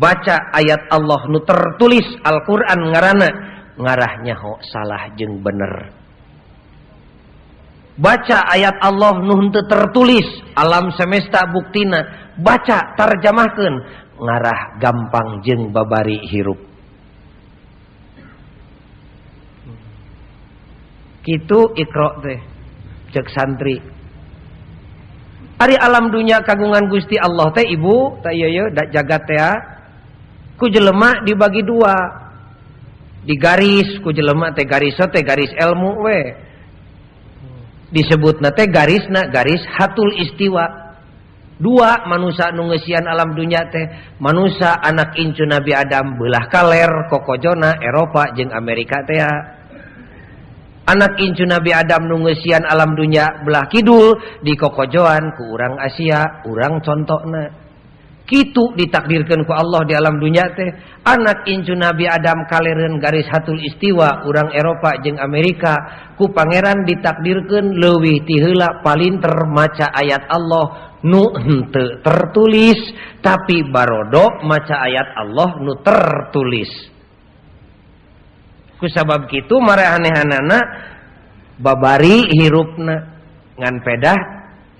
baca ayat Allah nu tertulis Al-Qur'an ngaranna ngarahnya ho salah jeng bener. Baca ayat Allah nu henteu tertulis alam semesta buktina baca tarjamahkeun. Ngarah gampang jeng babari hirup. Gitu ikro teh cek santri. Hari alam dunia kagungan Gusti Allah teh ibu teh iya dak jagat teh ku jelema dibagi dua di garis ku jelema teh garis teh garis ilmu we. Disebut na teh garis na garis hatul istiwa. Dua manusia nungesian alam dunia teh. Manusia anak incu Nabi Adam belah kaler kokojona Eropa jeng Amerika teh anak incu Nabi Adam nungesian alam dunia belah kidul di kokojoan ku urang Asia urang contohna. Kitu ditakdirkan ku Allah di alam dunia teh. Anak incu Nabi Adam kaleren garis hatul istiwa urang Eropa jeng Amerika. Ku pangeran ditakdirkan leuwih ti heula palinter maca ayat Allah. Nu henteu tertulis tapi barodo maca ayat Allah nu tertulis. Ku sabab kitu marehanehana babari hirupna. Ngan pedah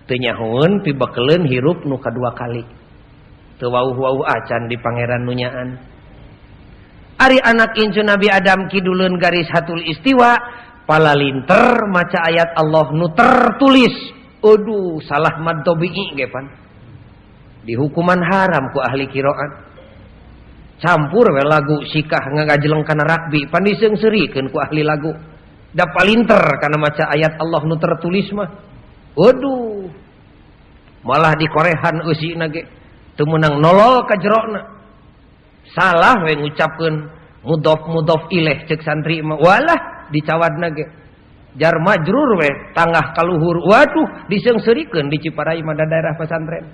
teu nyahoeun pibekeleun hirup nu kadua kali wauh acan di Pangeran nunyaan. Ari anak Incu Nabi Adam Kidulun garis hatul istiwa pala linter maca ayat Allah nu tertulis. Aduh salah maddobi'i gepan di hukuman haram ku ahli kiroan. Campur we lagu sikah ngagajeleng kana rakbi. pandiseng serikeun ku ahli lagu. Da palinter kana maca ayat Allah nu tertulis mah. Waduh malah dikorehan eusina nage. menang nolol ka jerona salah we ngucapkeun mudhof mudhof ilaih cek santri mah. Walah dicawad nage jar majrur we tangah kaluhur. Waduh disengserikeun di Ciparai mah daerah pesantren.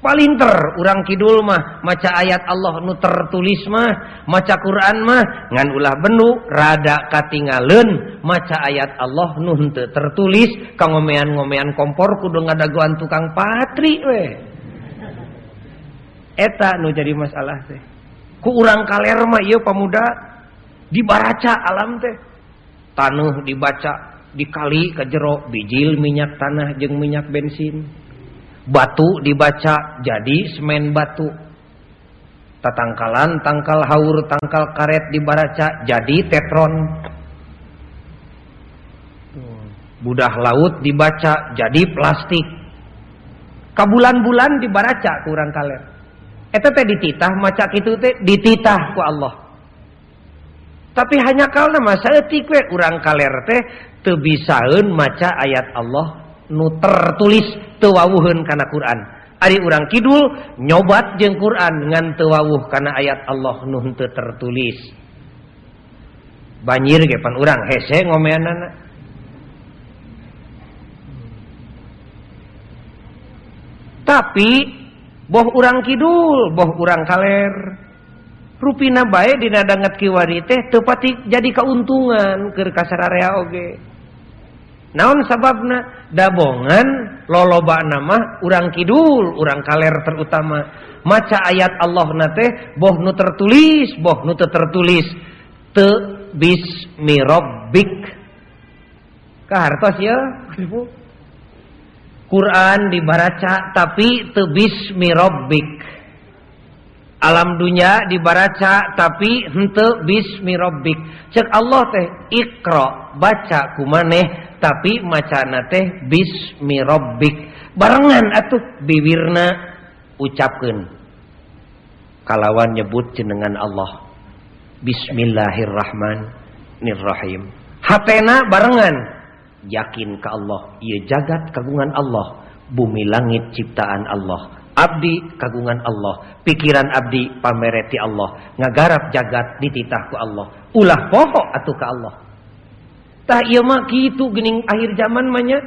Palinter urang kidul mah maca ayat Allah nu tertulis mah maca Quran mah ngan ulah benu rada katingaleun maca ayat Allah nu henteu tertulis kangomean-ngomean kompor kudu ngadaguan tukang patri we. Eta nu jadi masalah teh. Ku urang kaler mah ieu pamuda dibaraca alam teh. Tanuh dibaca dikali ke jero bijil minyak tanah jeng minyak bensin. Batu dibaca jadi semen batu. Tatangkalan tangkal haur tangkal karet dibaraca jadi tetron. Budah laut dibaca jadi plastik. Kabulan-bulan dibaraca kurang kaler Eta teh dititah maca kitu teh dititah ku Allah. Tapi hanya kalau nama saya tikwe urang kaler teh teu bisaeun maca ayat Allah nu tertulis teu wawuheun kana Quran. Ari urang kidul nyobat jeung Quran ngan teu wawuh kana ayat Allah nu teu tertulis. Banjir ge pan urang hese ngomeanana. Tapi boh urang Kidul boh urang kaler. Rupina baik dinadangat kiwari teh tepati jadi keuntungan ke kasar area oge. Naon sababna? Dabongan loloba nama urang kidul urang kaler terutama. Maca ayat Allah nate boh nu tertulis boh nu tertulis. Te bismi rabbik. Kahartos ya Quran dibaca tapi te bismi rabbik. Alam dunia dibaraca tapi hente bismi rabbik. Cek Allah teh ikra baca kumaneh tapi macana teh bismi rabbik. Barengan atuh bibirna ucapkeun. Kalawan nyebut jenengan Allah. Bismillahirrahmanirrahim. Hatena barengan yakin ke Allah. Ieu jagat kagungan Allah. Bumi langit ciptaan Allah. Abdi kagungan Allah. Pikiran Abdi pamereti Allah. Ngagarap jagat dititahku Allah. Ulah pokok atau ke Allah. Tak iya mah gitu gening akhir zaman manya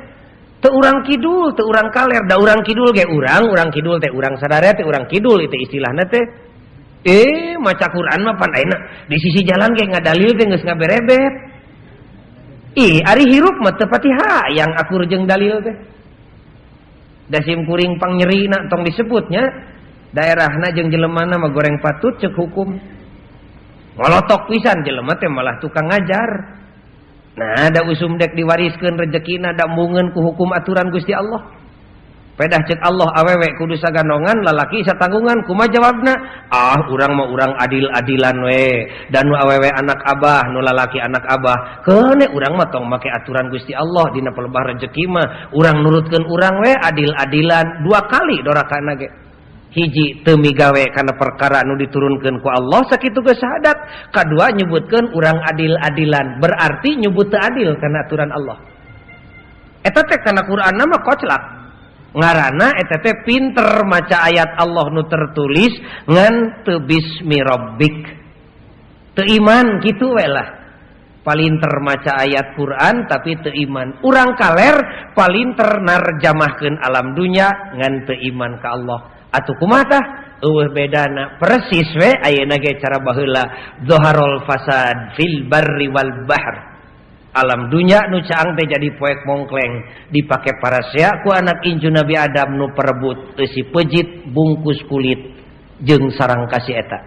teurang kidul teurang kaler. Da urang kidul ge urang urang kidul teh urang sadare teh urang kidul itu istilahnya teh. Eh maca Quran mah pan di sisi jalan ge ngadalil teh geus ngaberebet Ih, ari hirup mah tepati hayang akur jeung dalil teh. Dasim kuring pangnyerina tong disebutnya daerahna jeung jelemana mah goreng patut cek hukum. Ngolotok pisan jelema teh malah tukang ngajar. Nah, ada usum dek diwariskeun rezekina da mungeun ku hukum aturan Gusti Allah. pedah cet Allah awewek kudu saganongan lalaki satanggungan kuma jawabna? Ah urang mau urang adil-adilan we. Dan nu awewe anak Abah nu lalaki anak Abah. Kene urang mah tong make aturan Gusti Allah dina pelebah rezeki mah. Urang nurutkeun urang we adil-adilan. Dua kali dorakana ge hiji teu migawe kana perkara nu diturunkeun ku Allah sakitu ge syahadat kadua nyebutkeun urang adil-adilan berarti nyebut teu adil kana aturan Allah. Eta teh kana Qur'an nama koclak. ngarana etTP pinter maca ayat Allah nu tertulis ngan tebismirobik iman gitu welah paling termaca ayat Quran tapi teiman urang kaler paling narjamahkeun alam dunya ngan teiman ke Allah. Atau kumaha uh bedana persis we ayeuna cara baheula. Dzoharul fasad fil barri wal bahr. alam dunya nu caang teh jadi poek mongkleng. Dipakai ku anak Inju Nabi Adam nu perebut isi pejit bungkus kulit jeng sarang kasih eta.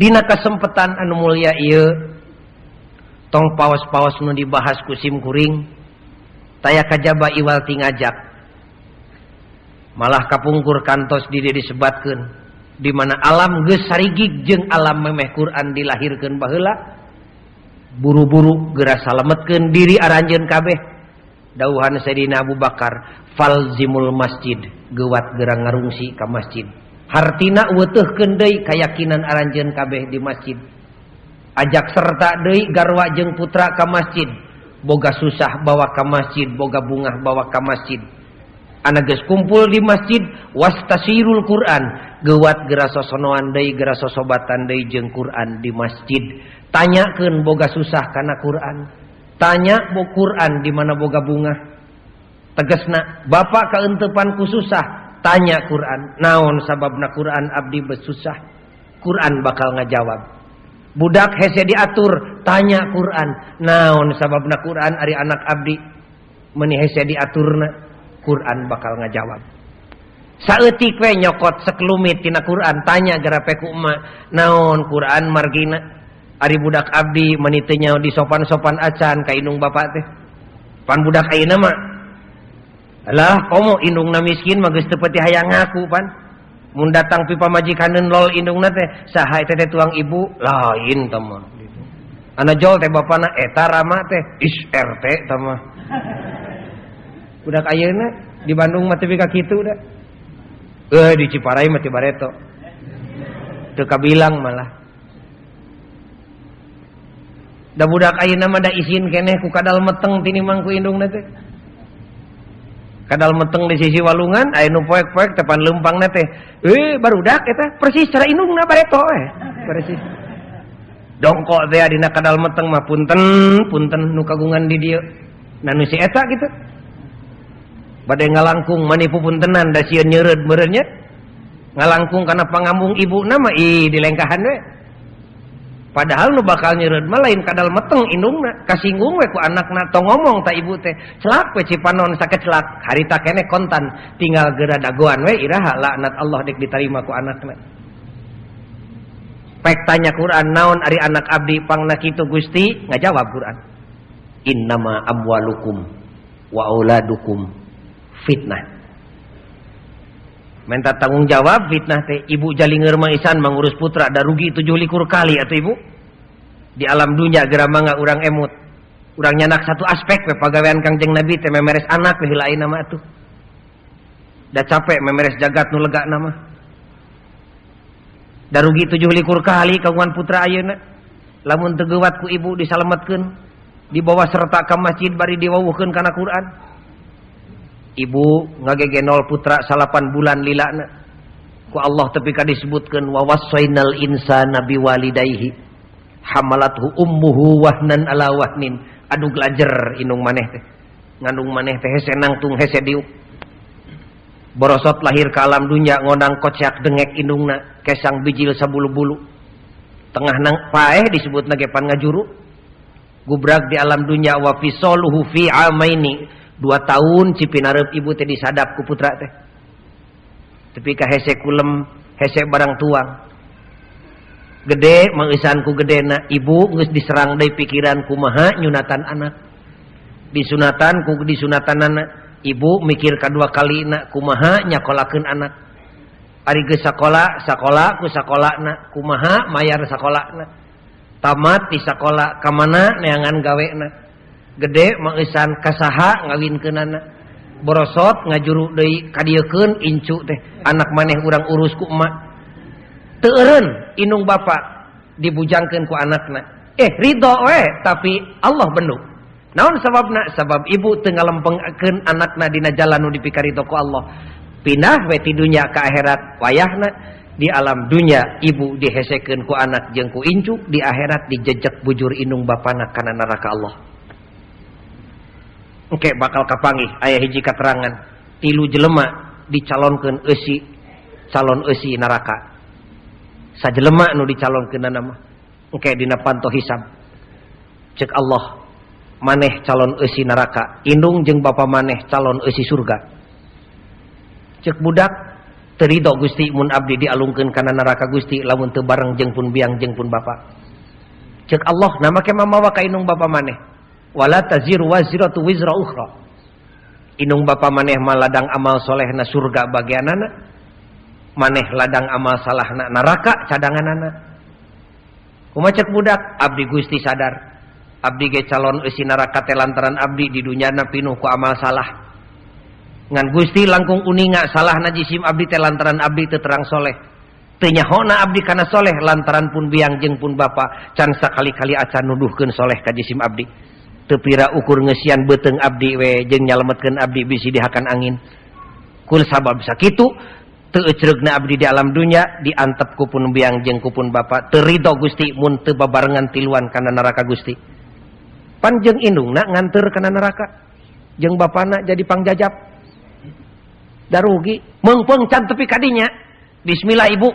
Dina kesempatan anu mulia iya tong pawas-pawas nu dibahas ku sim kuring taya kajaba iwal tingajak malah kapungkur kantos diri disebatkan di mana alam gesarigig jeung alam memeh Quran dilahirkan baheula buru-buru geura salametkeun diri aranjen kabeh. Dauhan Sayyidina Abu Bakar falzimul masjid gewat gerang ngarungsi ka masjid. Hartina weteh kendai keyakinan aranjen kabeh di masjid. Ajak serta Dei garwa jeung putra ka masjid. Boga susah bawa ka masjid boga bungah bawa ka masjid. anak geus kumpul di masjid wastasirul Quran. Gewat gerasa sonoan deui gerasa sobatan deui jeung Quran di masjid. Tanyakeun boga susah kana Quran. Tanya bo Quran di mana boga bunga tegasna bapak kaentepan ku susah? Tanya Quran naon sababna Quran abdi besusah Quran bakal ngajawab budak hese diatur. Tanya Quran naon sababna Quran ari anak abdi? Meni hese diaturna. Quran bakal ngajawab. Saeutik we nyokot sekelumit tina Quran tanya gara emak naon Quran margina? Ari budak abdi menitenya di sopan-sopan acan ka indung bapak teh. Pan budak ayeuna mah lah komo indungna miskin mah geus teu peuti hayang ngaku pan. Mun datang pi pamajikanneun lol indungna teh saha eta teh tuang ibu lain teh mah. Ana jol teh bapana eta rama teh. Is RT teh mah. udah kayaknya di Bandung mati ka kitu udah eh di Ciparai mati bareto. Teu kabilang malah da budak ayeuna mah da izin keneh ku kadal meteng tinimang ku indungna teh. Kadal meteng di sisi walungan aya nu poek-poek tepan lempangna teh. Eh barudak eta persis cara indungna bareto eh. Persis. Dongkok teh dina kadal meteng mah punten punten nu kagungan di dieu. Nanu si eta gitu. Badai ngalangkung manipu puntenan da sieun nyeureud ngalangkung karena pangambung ibu nama i di lengkahan we. Padahal nu bakal nyeureud mah lain kadal meteng indungna kasinggung we ku anakna tong ngomong ta ibu teh. Celak we cipanon sakit celak. Harita kene kontan tinggal geura dagoan we iraha laknat Allah dek diterima ku anakna pek tanya Quran naon ari anak abdi pangna kitu Gusti? Ngajawab Quran. Innama amwalukum wa auladukum fitnah. Minta tanggung jawab fitnah teh ibu jalingirma isan mengurus putra ada rugi tujuh likur kali atau ibu. Di alam dunia gerama nggak urang emut. Urang nyanak satu aspek we pagawean kangjeng nabi teh memeres anak we lain nama tuh da capek memeres jagat nu lega nama. Da rugi tujuh likur kali kagungan putra ayeuna. Lamun tegewat ku ibu diselametkeun dibawa serta ke masjid bari diwawuhkeun kana Quran. Ibu ngagegenol putra salapan bulan lilana ku Allah tapi ka disebutkan wa wasainal insana biwalidayhi hamalathu ummuhu wahnan ala wahnin. Adu glajer inung maneh teh. Ngandung maneh teh hese nangtung hese diuk. Borosot lahir ke alam dunya ngonang kocak dengek indungna kesang bijil sabulu-bulu. Tengah nang paeh disebut nagepan ngajuru. Gubrak di alam dunya wa fisoluhu fi amaini dua tahun Cipinarep ibu teh disadap ku putra teh. Tapi ka hese kulem hese barang tuang. Gede mengisanku gede na ibu nges diserang dari pikiran kumaha nyunatan anak. Disunatan ku disunatan anak. Ibu mikir kedua kali na kumaha nyakolakeun anak. Ari geus sakola sakola ku sakolana na kumaha mayar sakolana na. Tamat di sekolah kamana neangan gawe na. gede mengisan kasaha ngawinkenana borosot ngajuru dari kadieukeun incu teh. Anak maneh urang urus ku emak. Teren inung Bapak dibujangkan ku anakna. Eh Ridho we tapi Allah benuk naon sababna? Sabab ibu tengah lempengken anakna dina jalanu dipikari toko Allah. Pindah weti dunya ke akhirat wayahna. Di alam dunya ibu dihesekenku anak jengku incu di akhirat dijejak bujur inung bapana karena neraka Allah. Oke bakal kapangih ayah hiji keterangan tilu jelema dicalonkan esi calon esi neraka. Sajelema nu dicalonkan nama. Oke dina panto hisab. Cek Allah maneh calon esi neraka. Indung jeng bapa maneh calon esi surga. Cek budak terido gusti mun abdi dialungkan karena neraka gusti lamun teu bareng jeng pun biang jeng pun bapak cek Allah nama ka indung bapa maneh. wala taziru waziratu wizra ukhra. Inung bapa maneh maladang amal solehna surga bagianana? Maneh ladang amal salahna neraka cadanganana? Kumacet budak? Abdi gusti sadar. Abdi ge calon eusi neraka teh lantaran abdi di dunyana pinuh ku amal salah. Ngan gusti langkung uninga salah najisim abdi teh lantaran abdi teu terang soleh. Nyahona Abdi kana soleh lantaran pun biang jeung pun bapa. Can sakali-kali acan nuduhkeun soleh Kajisim Abdi. Tepira ukur ngesian beteng abdi we jeng nyalametkan abdi bisi dihakan angin. Kul sabab sakitu teucreugna abdi di alam dunia diantep kupun biang jeng kupun bapak terido gusti mun teu babarengan tiluan kana neraka gusti. Panjeng indung nak nganter kana neraka. Jeng bapana jadi pangjajab darugi. Mengpeng can tepi kadinya. Bismillah ibu.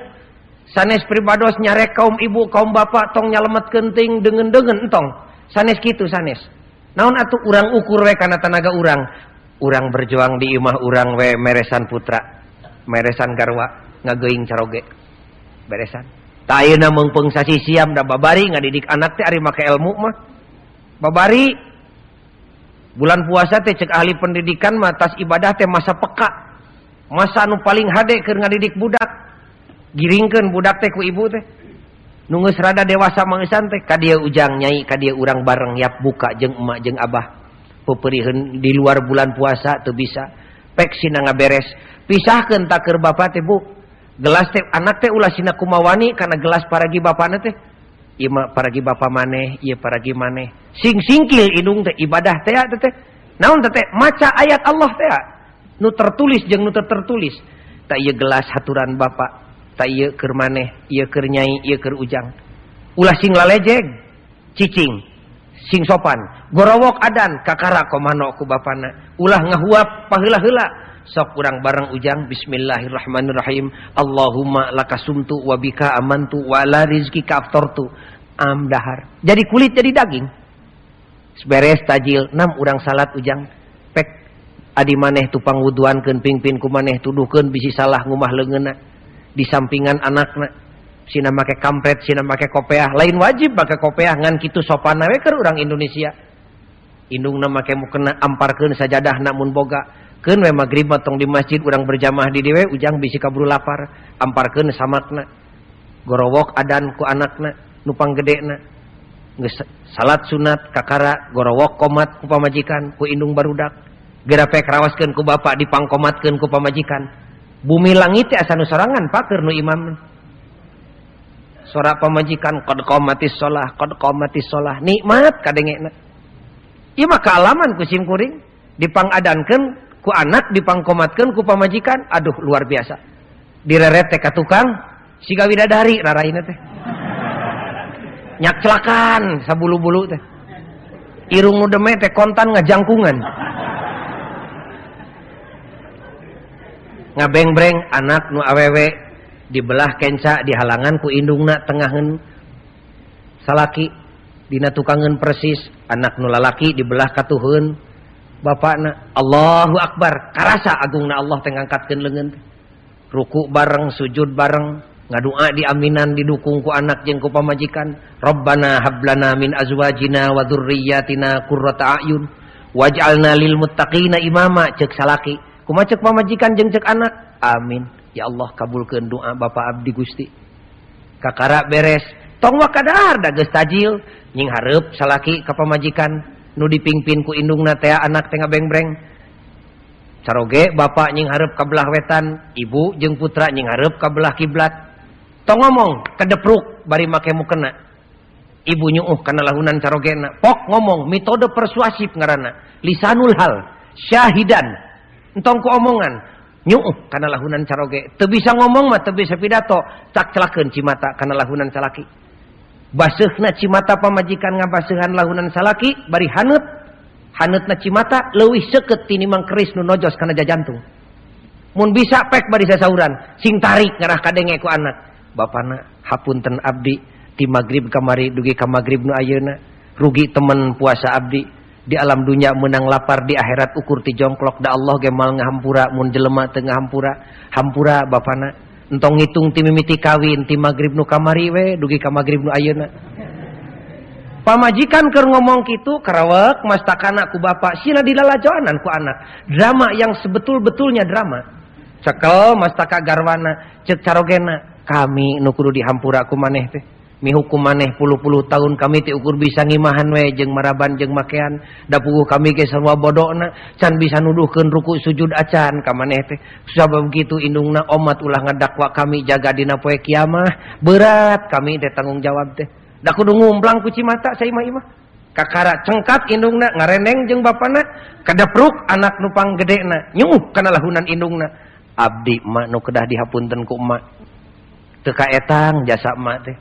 Sanes pribados nyarek kaum ibu kaum bapak tong nyalamet kenting dengan dengan entong. Sanes gitu sanes naon atuh urang ukur we karena tenaga urang? Urang berjuang di imah urang we meresan putra meresan garwa ngageing caroge. Beresan. Tayeuna meung pengsasi siam da babari ngadidik anak teh ari make ilmu mah. Babari bulan puasa teh cek ahli pendidikan mah tas ibadah teh masa peka. Masa anu paling hade keur ngadidik budak. Giringkeun budak teh ku ibu teh. nunggus rada dewasa mangisan teh ka dieu ujang nyai ka dieu urang bareng yap buka jeng emak jeng abah. Peperihan di luar bulan puasa tuh bisa. Pek sina ngaberes. Pisahkan takker bapak teh bu? Gelas teh anak teh ulah sina kumawani karena gelas paragi bapakna teh. Ieu mah paragi bapak maneh ieu paragi maneh. Sing singkil indung teh ibadah teh teh naon teh te, maca ayat Allah teh nu tertulis jeung nu tertulis. Tak ieu gelas haturan bapak tak ieu keur maneh ieu keur nyai ieu keur ujang. Ulah sing lalejeg cicing sing sopan. Gorowok adan kakara komano ku bapana ulah ngahuap paheula-heula sok kurang bareng ujang bismillahirrahmanirrahim. Allahumma lakasumtu wabika amantu wala rizkika aftortu amdahar jadi kulit jadi daging. Beres tajil enam urang salat ujang. Pek adi maneh tupang wuduankeun pingpin ku maneh tuduhkeun bisi salah ngumah leungeunna di sampingan anakna. Sina make kampret Sina make kopeah. Lain wajib make kopeah ngan kitu sopan we keur urang Indonesia. Indungna make mukena amparkeun sajadah namun boga. Keun we magrib tong di masjid urang berjamaah di dewe ujang bisi kaburu lapar. Amparkeun samakna. Gorowok adan ku anakna nupang gedena. Geus salat sunat kakara gorowok komat ku pamajikan ku indung barudak. Gerapek rawaskeun ku bapak dipangkomatkeun ku pamajikan. Bumi langit teh asa nu sorangan paker nu imam. Sora pamajikan qad qamatis shalah qad qamatis shalah. Nikmat kadengena ieu mah kaalaman ku sim kuring. Dipangadankeun ku anak dipangkomatkan ku pamajikan. Aduh luar biasa. Direret teh ka tukang siga widadari raraina teh. Nyak celakan sabulu-bulu teh. Irung nu deme teh kontan ngajangkungan ngabeng-breng anak nu awewe dibelah kenca dihalangan ku indungna tengahen. Salaki dina tukangen persis anak nu lalaki dibelah katuhun bapakna Allahu akbar karasa agungna Allah teh ngangkatkeun leungeun ruku bareng sujud bareng ngadua di aminan didukung ku anak jeung ku pamajikan. Rabbana hablana min azwajina wa dzurriyyatina qurrata a'yun waj'alna lil muttaqina imama. Cek salaki kumaha cek pamajikan jeung cek anak. Amin. Ya Allah kabulkeun doa Bapak abdi Gusti. Kakara beres. Tong wakadar da geus tajil. Nying hareup salaki ka pamajikan. Nu dipingpin ku indungna teh anak tengah beng-breng caroge bapak nying harap kabelah wetan. Ibu jeng putra nying harap kabelah kiblat. Tong ngomong kedepruk bari make mukena ibu nyuuh kana lahunan carogena pok ngomong metode persuasif ngarana. Lisanul hal syahidan entong keomongan. Nyuuh karena lahunan caroge. Te bisa ngomong mah te bisa pidato. Tak celaken cimata karena lahunan salaki. Basehna cimata pamajikan ngabaseuhan lahunan salaki bari hanut. Hanut na cimata leuwih seket tinimang keris nu nojos karena jajantung. Mun bisa pek bari sasauran. Sing tarik ngarah kadenge ku anak. Bapana hapunten abdi. Ti magrib kamari dugi ka magrib nu ayeuna. Rugi temen puasa abdi. Di alam dunia menang lapar di akhirat ukur ti jongklok. Da Allah ge mal ngahampura mun jelema teu ngahampura. Hampura bapana. Entong ngitung ti mimiti kawin ti magrib nu kamari we dugi ka magrib nu ayeuna. Pamajikan keur ngomong kitu karawek mastakana ku bapak sila dilalajoanan ku anak. Drama yang sebetul-betulnya drama. Cekel mastaka garwana cek carogena. Kami nu kudu dihampura ku maneh teh mihukum maneh puluh-puluh tahun kami tiukur bisa ngimahan we jeung maraban jeung makean. Da puguh kami ge sarua bodona can bisa nuduhkeun ruku sujud acan ka maneh teh. Sabab kitu indungna omat ulah ngadakwa kami jaga dina poe kiamah berat kami teh tanggung jawab teh. Da kudu ngumplang ku cimata saya mah. Imah kakara cengkat indungna ngareneng jeung bapana kadapruk anak nupang gedena nyuh kana lahunan indungna. Abdi mak nu kedah dihapunten ku emak teu kaetang jasa emak teh.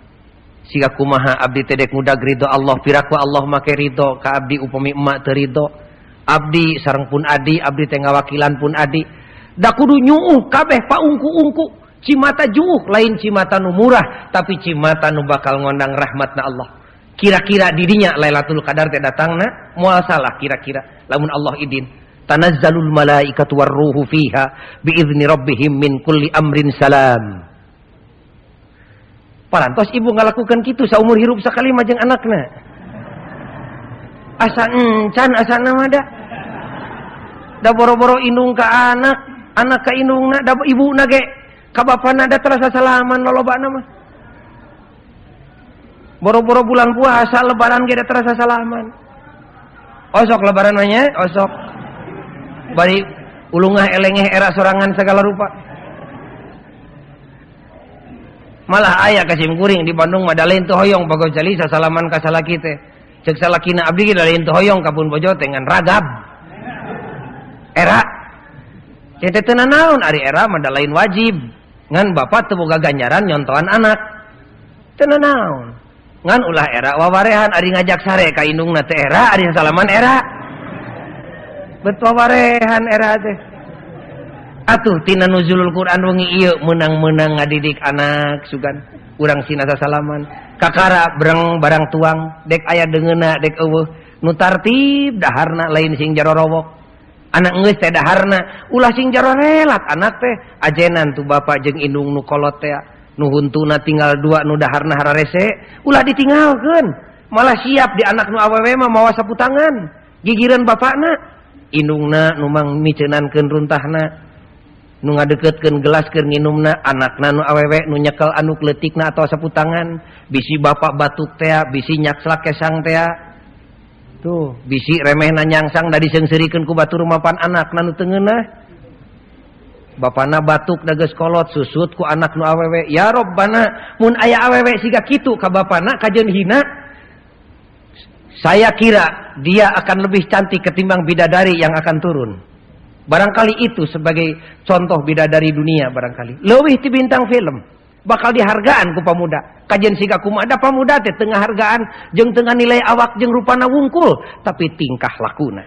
Siga kumaha abdi tedek muda ridho Allah pirakwa Allah make ridho. Ka abdi upami emak terido abdi sarang pun adi abdi tengah wakilan pun adi. Da kudu nyuuh kabeh paungku-ungku. Cimata juuh lain cimata nu murah tapi cimata nu bakal ngondang rahmatna Allah. Kira-kira dirinya Lailatul Qadar teh datangna moal salah kira-kira. Lamun Allah idin tanazzalul malaikatu warruhu fiha biizni rabbihim min kulli amrin salam parantos ibu ngalakukan gitu seumur hirup sekali majeng anaknya. Asa encan asa nama da da boro-boro indung ke anak anak ke indung da ibu nage ka bapana da terasa salaman loloba nama. Boro-boro bulan puasa lebaran ge da terasa salaman. Osok lebaran nanya osok. Bari ulungah elengeh era sorangan segala rupa malah ayah kasimkuring di Bandung Madalin tuh hoyong bago jali salaman kasala kita cek salakina abdi dalin tuh hoyong kapun bojo dengan ragab. Era. Cete tenan naon ari era madalain wajib. Ngan bapak teu boga ganjaran nyontohan anak. Teu naon ngan ulah era wawarehan ari ngajak sare ka indungna teh era ari salaman era. Bet wawarehan era teh. atuhtina nuzulul Quran wengi menang-menang ngadidik anak sugan urang Sinasa salaman kakara bereng barang tuang dek ayah dengena dek uh nutartib daharna lain sing jarorowok. Anak nge teh daharna ulah sing jaro relat anak teh. Ajenan tuh bapak jeng indung nu kolot teh nuhuntuna tinggal dua nu daharna hararese ulah ditinggalkeun. Malah siap di anak nu awewe mah mawa saputangan. Gigireun gigiran bapakna indungna numang miceunankeun runtahna. Runtahna deketkan gelas ke minumna anak nanu awewek nu nyekel anuk letikna atau seputangan bisi bapak batuk tea bisi nyaksla kesang tea. Tuh. Bisi remeh nanyangsang dari sengserikan ku batu rumapan anak nanu tengena Bapak na batuk dages kolot susut ku anak nu awewek ya rob bana mun ayah awewek siga kitu ka bapak na kajen hina? Saya kira dia akan lebih cantik ketimbang bidadari yang akan turun Barangkali itu sebagai contoh bidadari dunia barangkali. Lebih ti bintang film. Bakal dihargaan ku pemuda. Kajian siga ada pemuda teh tengah hargaan jeng tengah nilai awak jeng rupana wungkul, tapi tingkah lakuna.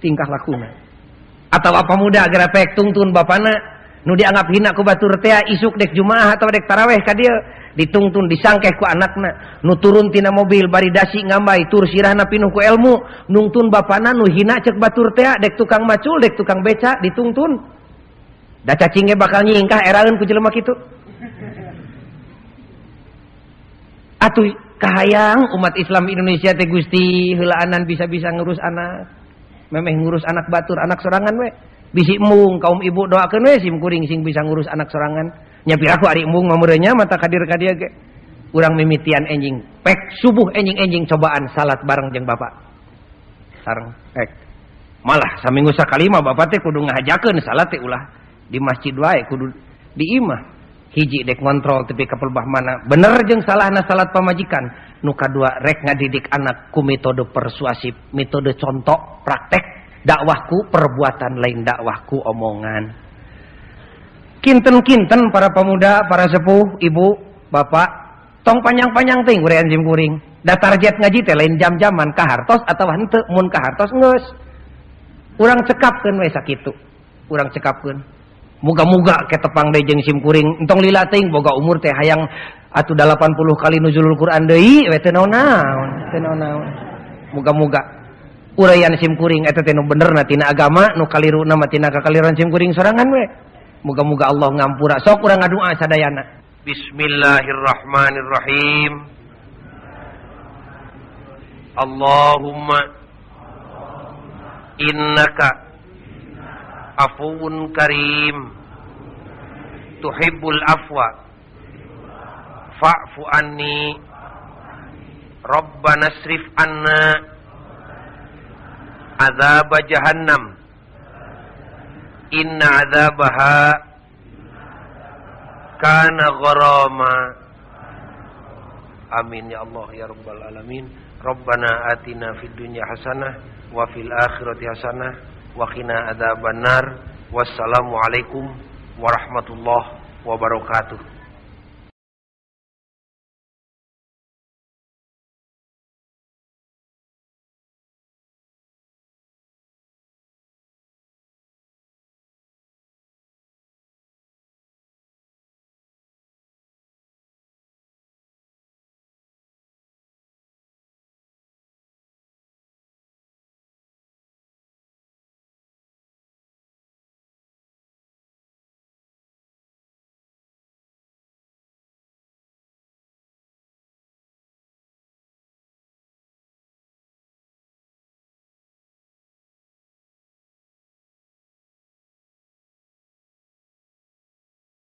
Tingkah lakuna. Atau apa muda agar pek tungtun bapana nu dianggap hina ku batur teh isuk dek jumaah atau dek taraweh ka dia ditungtun disangkeh ku anakna. Nu turun tina mobil bari dasi ngambai tur sirahna pinuh ku ilmu nungtun bapana nu hina cek batur teh dek tukang macul dek tukang beca ditungtun. Da cacingnya bakal nyingkah eraeun ku jelema kitu. Atuh kahayang umat Islam Indonesia teh Gusti heulaanan bisa-bisa ngurus anak. Memeh ngurus anak batur anak sorangan we bisimung kaum ibu doakan we simkuring sing bisa ngurus anak sorangan. Nyapi aku ari embung mamurenya mata kadir kadia ge. Urang mimitian enjing pek subuh enjing enjing cobaan salat bareng jeng bapak. Sareng pek. Malah saminggu sakali mah bapak teh kudu ngahajakeun salat teh ulah. Di masjid wae kudu di imah. Hiji dek ngontrol tapi kapelbah mana. Bener jeng salahna salat pamajikan. Nu kadua rek ngadidik anak ku metode persuasif metode contoh praktek. dakwahku perbuatan lain dakwahku omongan. Kinten-kinten para pemuda para sepuh ibu bapak tong panjang-panjang ting urean jim kuring. Da target ngaji teh lain jam-jaman ka hartos atau henteu mun ka hartos geus urang cekapkeun we sakitu. Urang cekapkeun. Muga-muga ke tepang deui jeung sim kuring. Entong lila ting boga umur teh hayang atuh 80 kali nuzulul Quran deui we teu naon-naon teu naon-naon. Muga-muga. Uraian sim kuring eta teh nu benerna tina agama nu kaliruna mah tina kakaliran sim kuring sorangan we. Moga-moga Allah ngampura. Sok urang ngadua sadayana. Bismillahirrahmanirrahim. Allahumma innaka afuun karim tuhibbul afwa fa'fu anni Rabbana srif anna azab jahannam. Inna adzabaha kana gharama. Amin ya Allah ya rabbal alamin. Rabbana atina fid dunya hasanah wa fil akhirati hasanah wa qina adzabannar. Wassalamu alaikum warahmatullahi wabarakatuh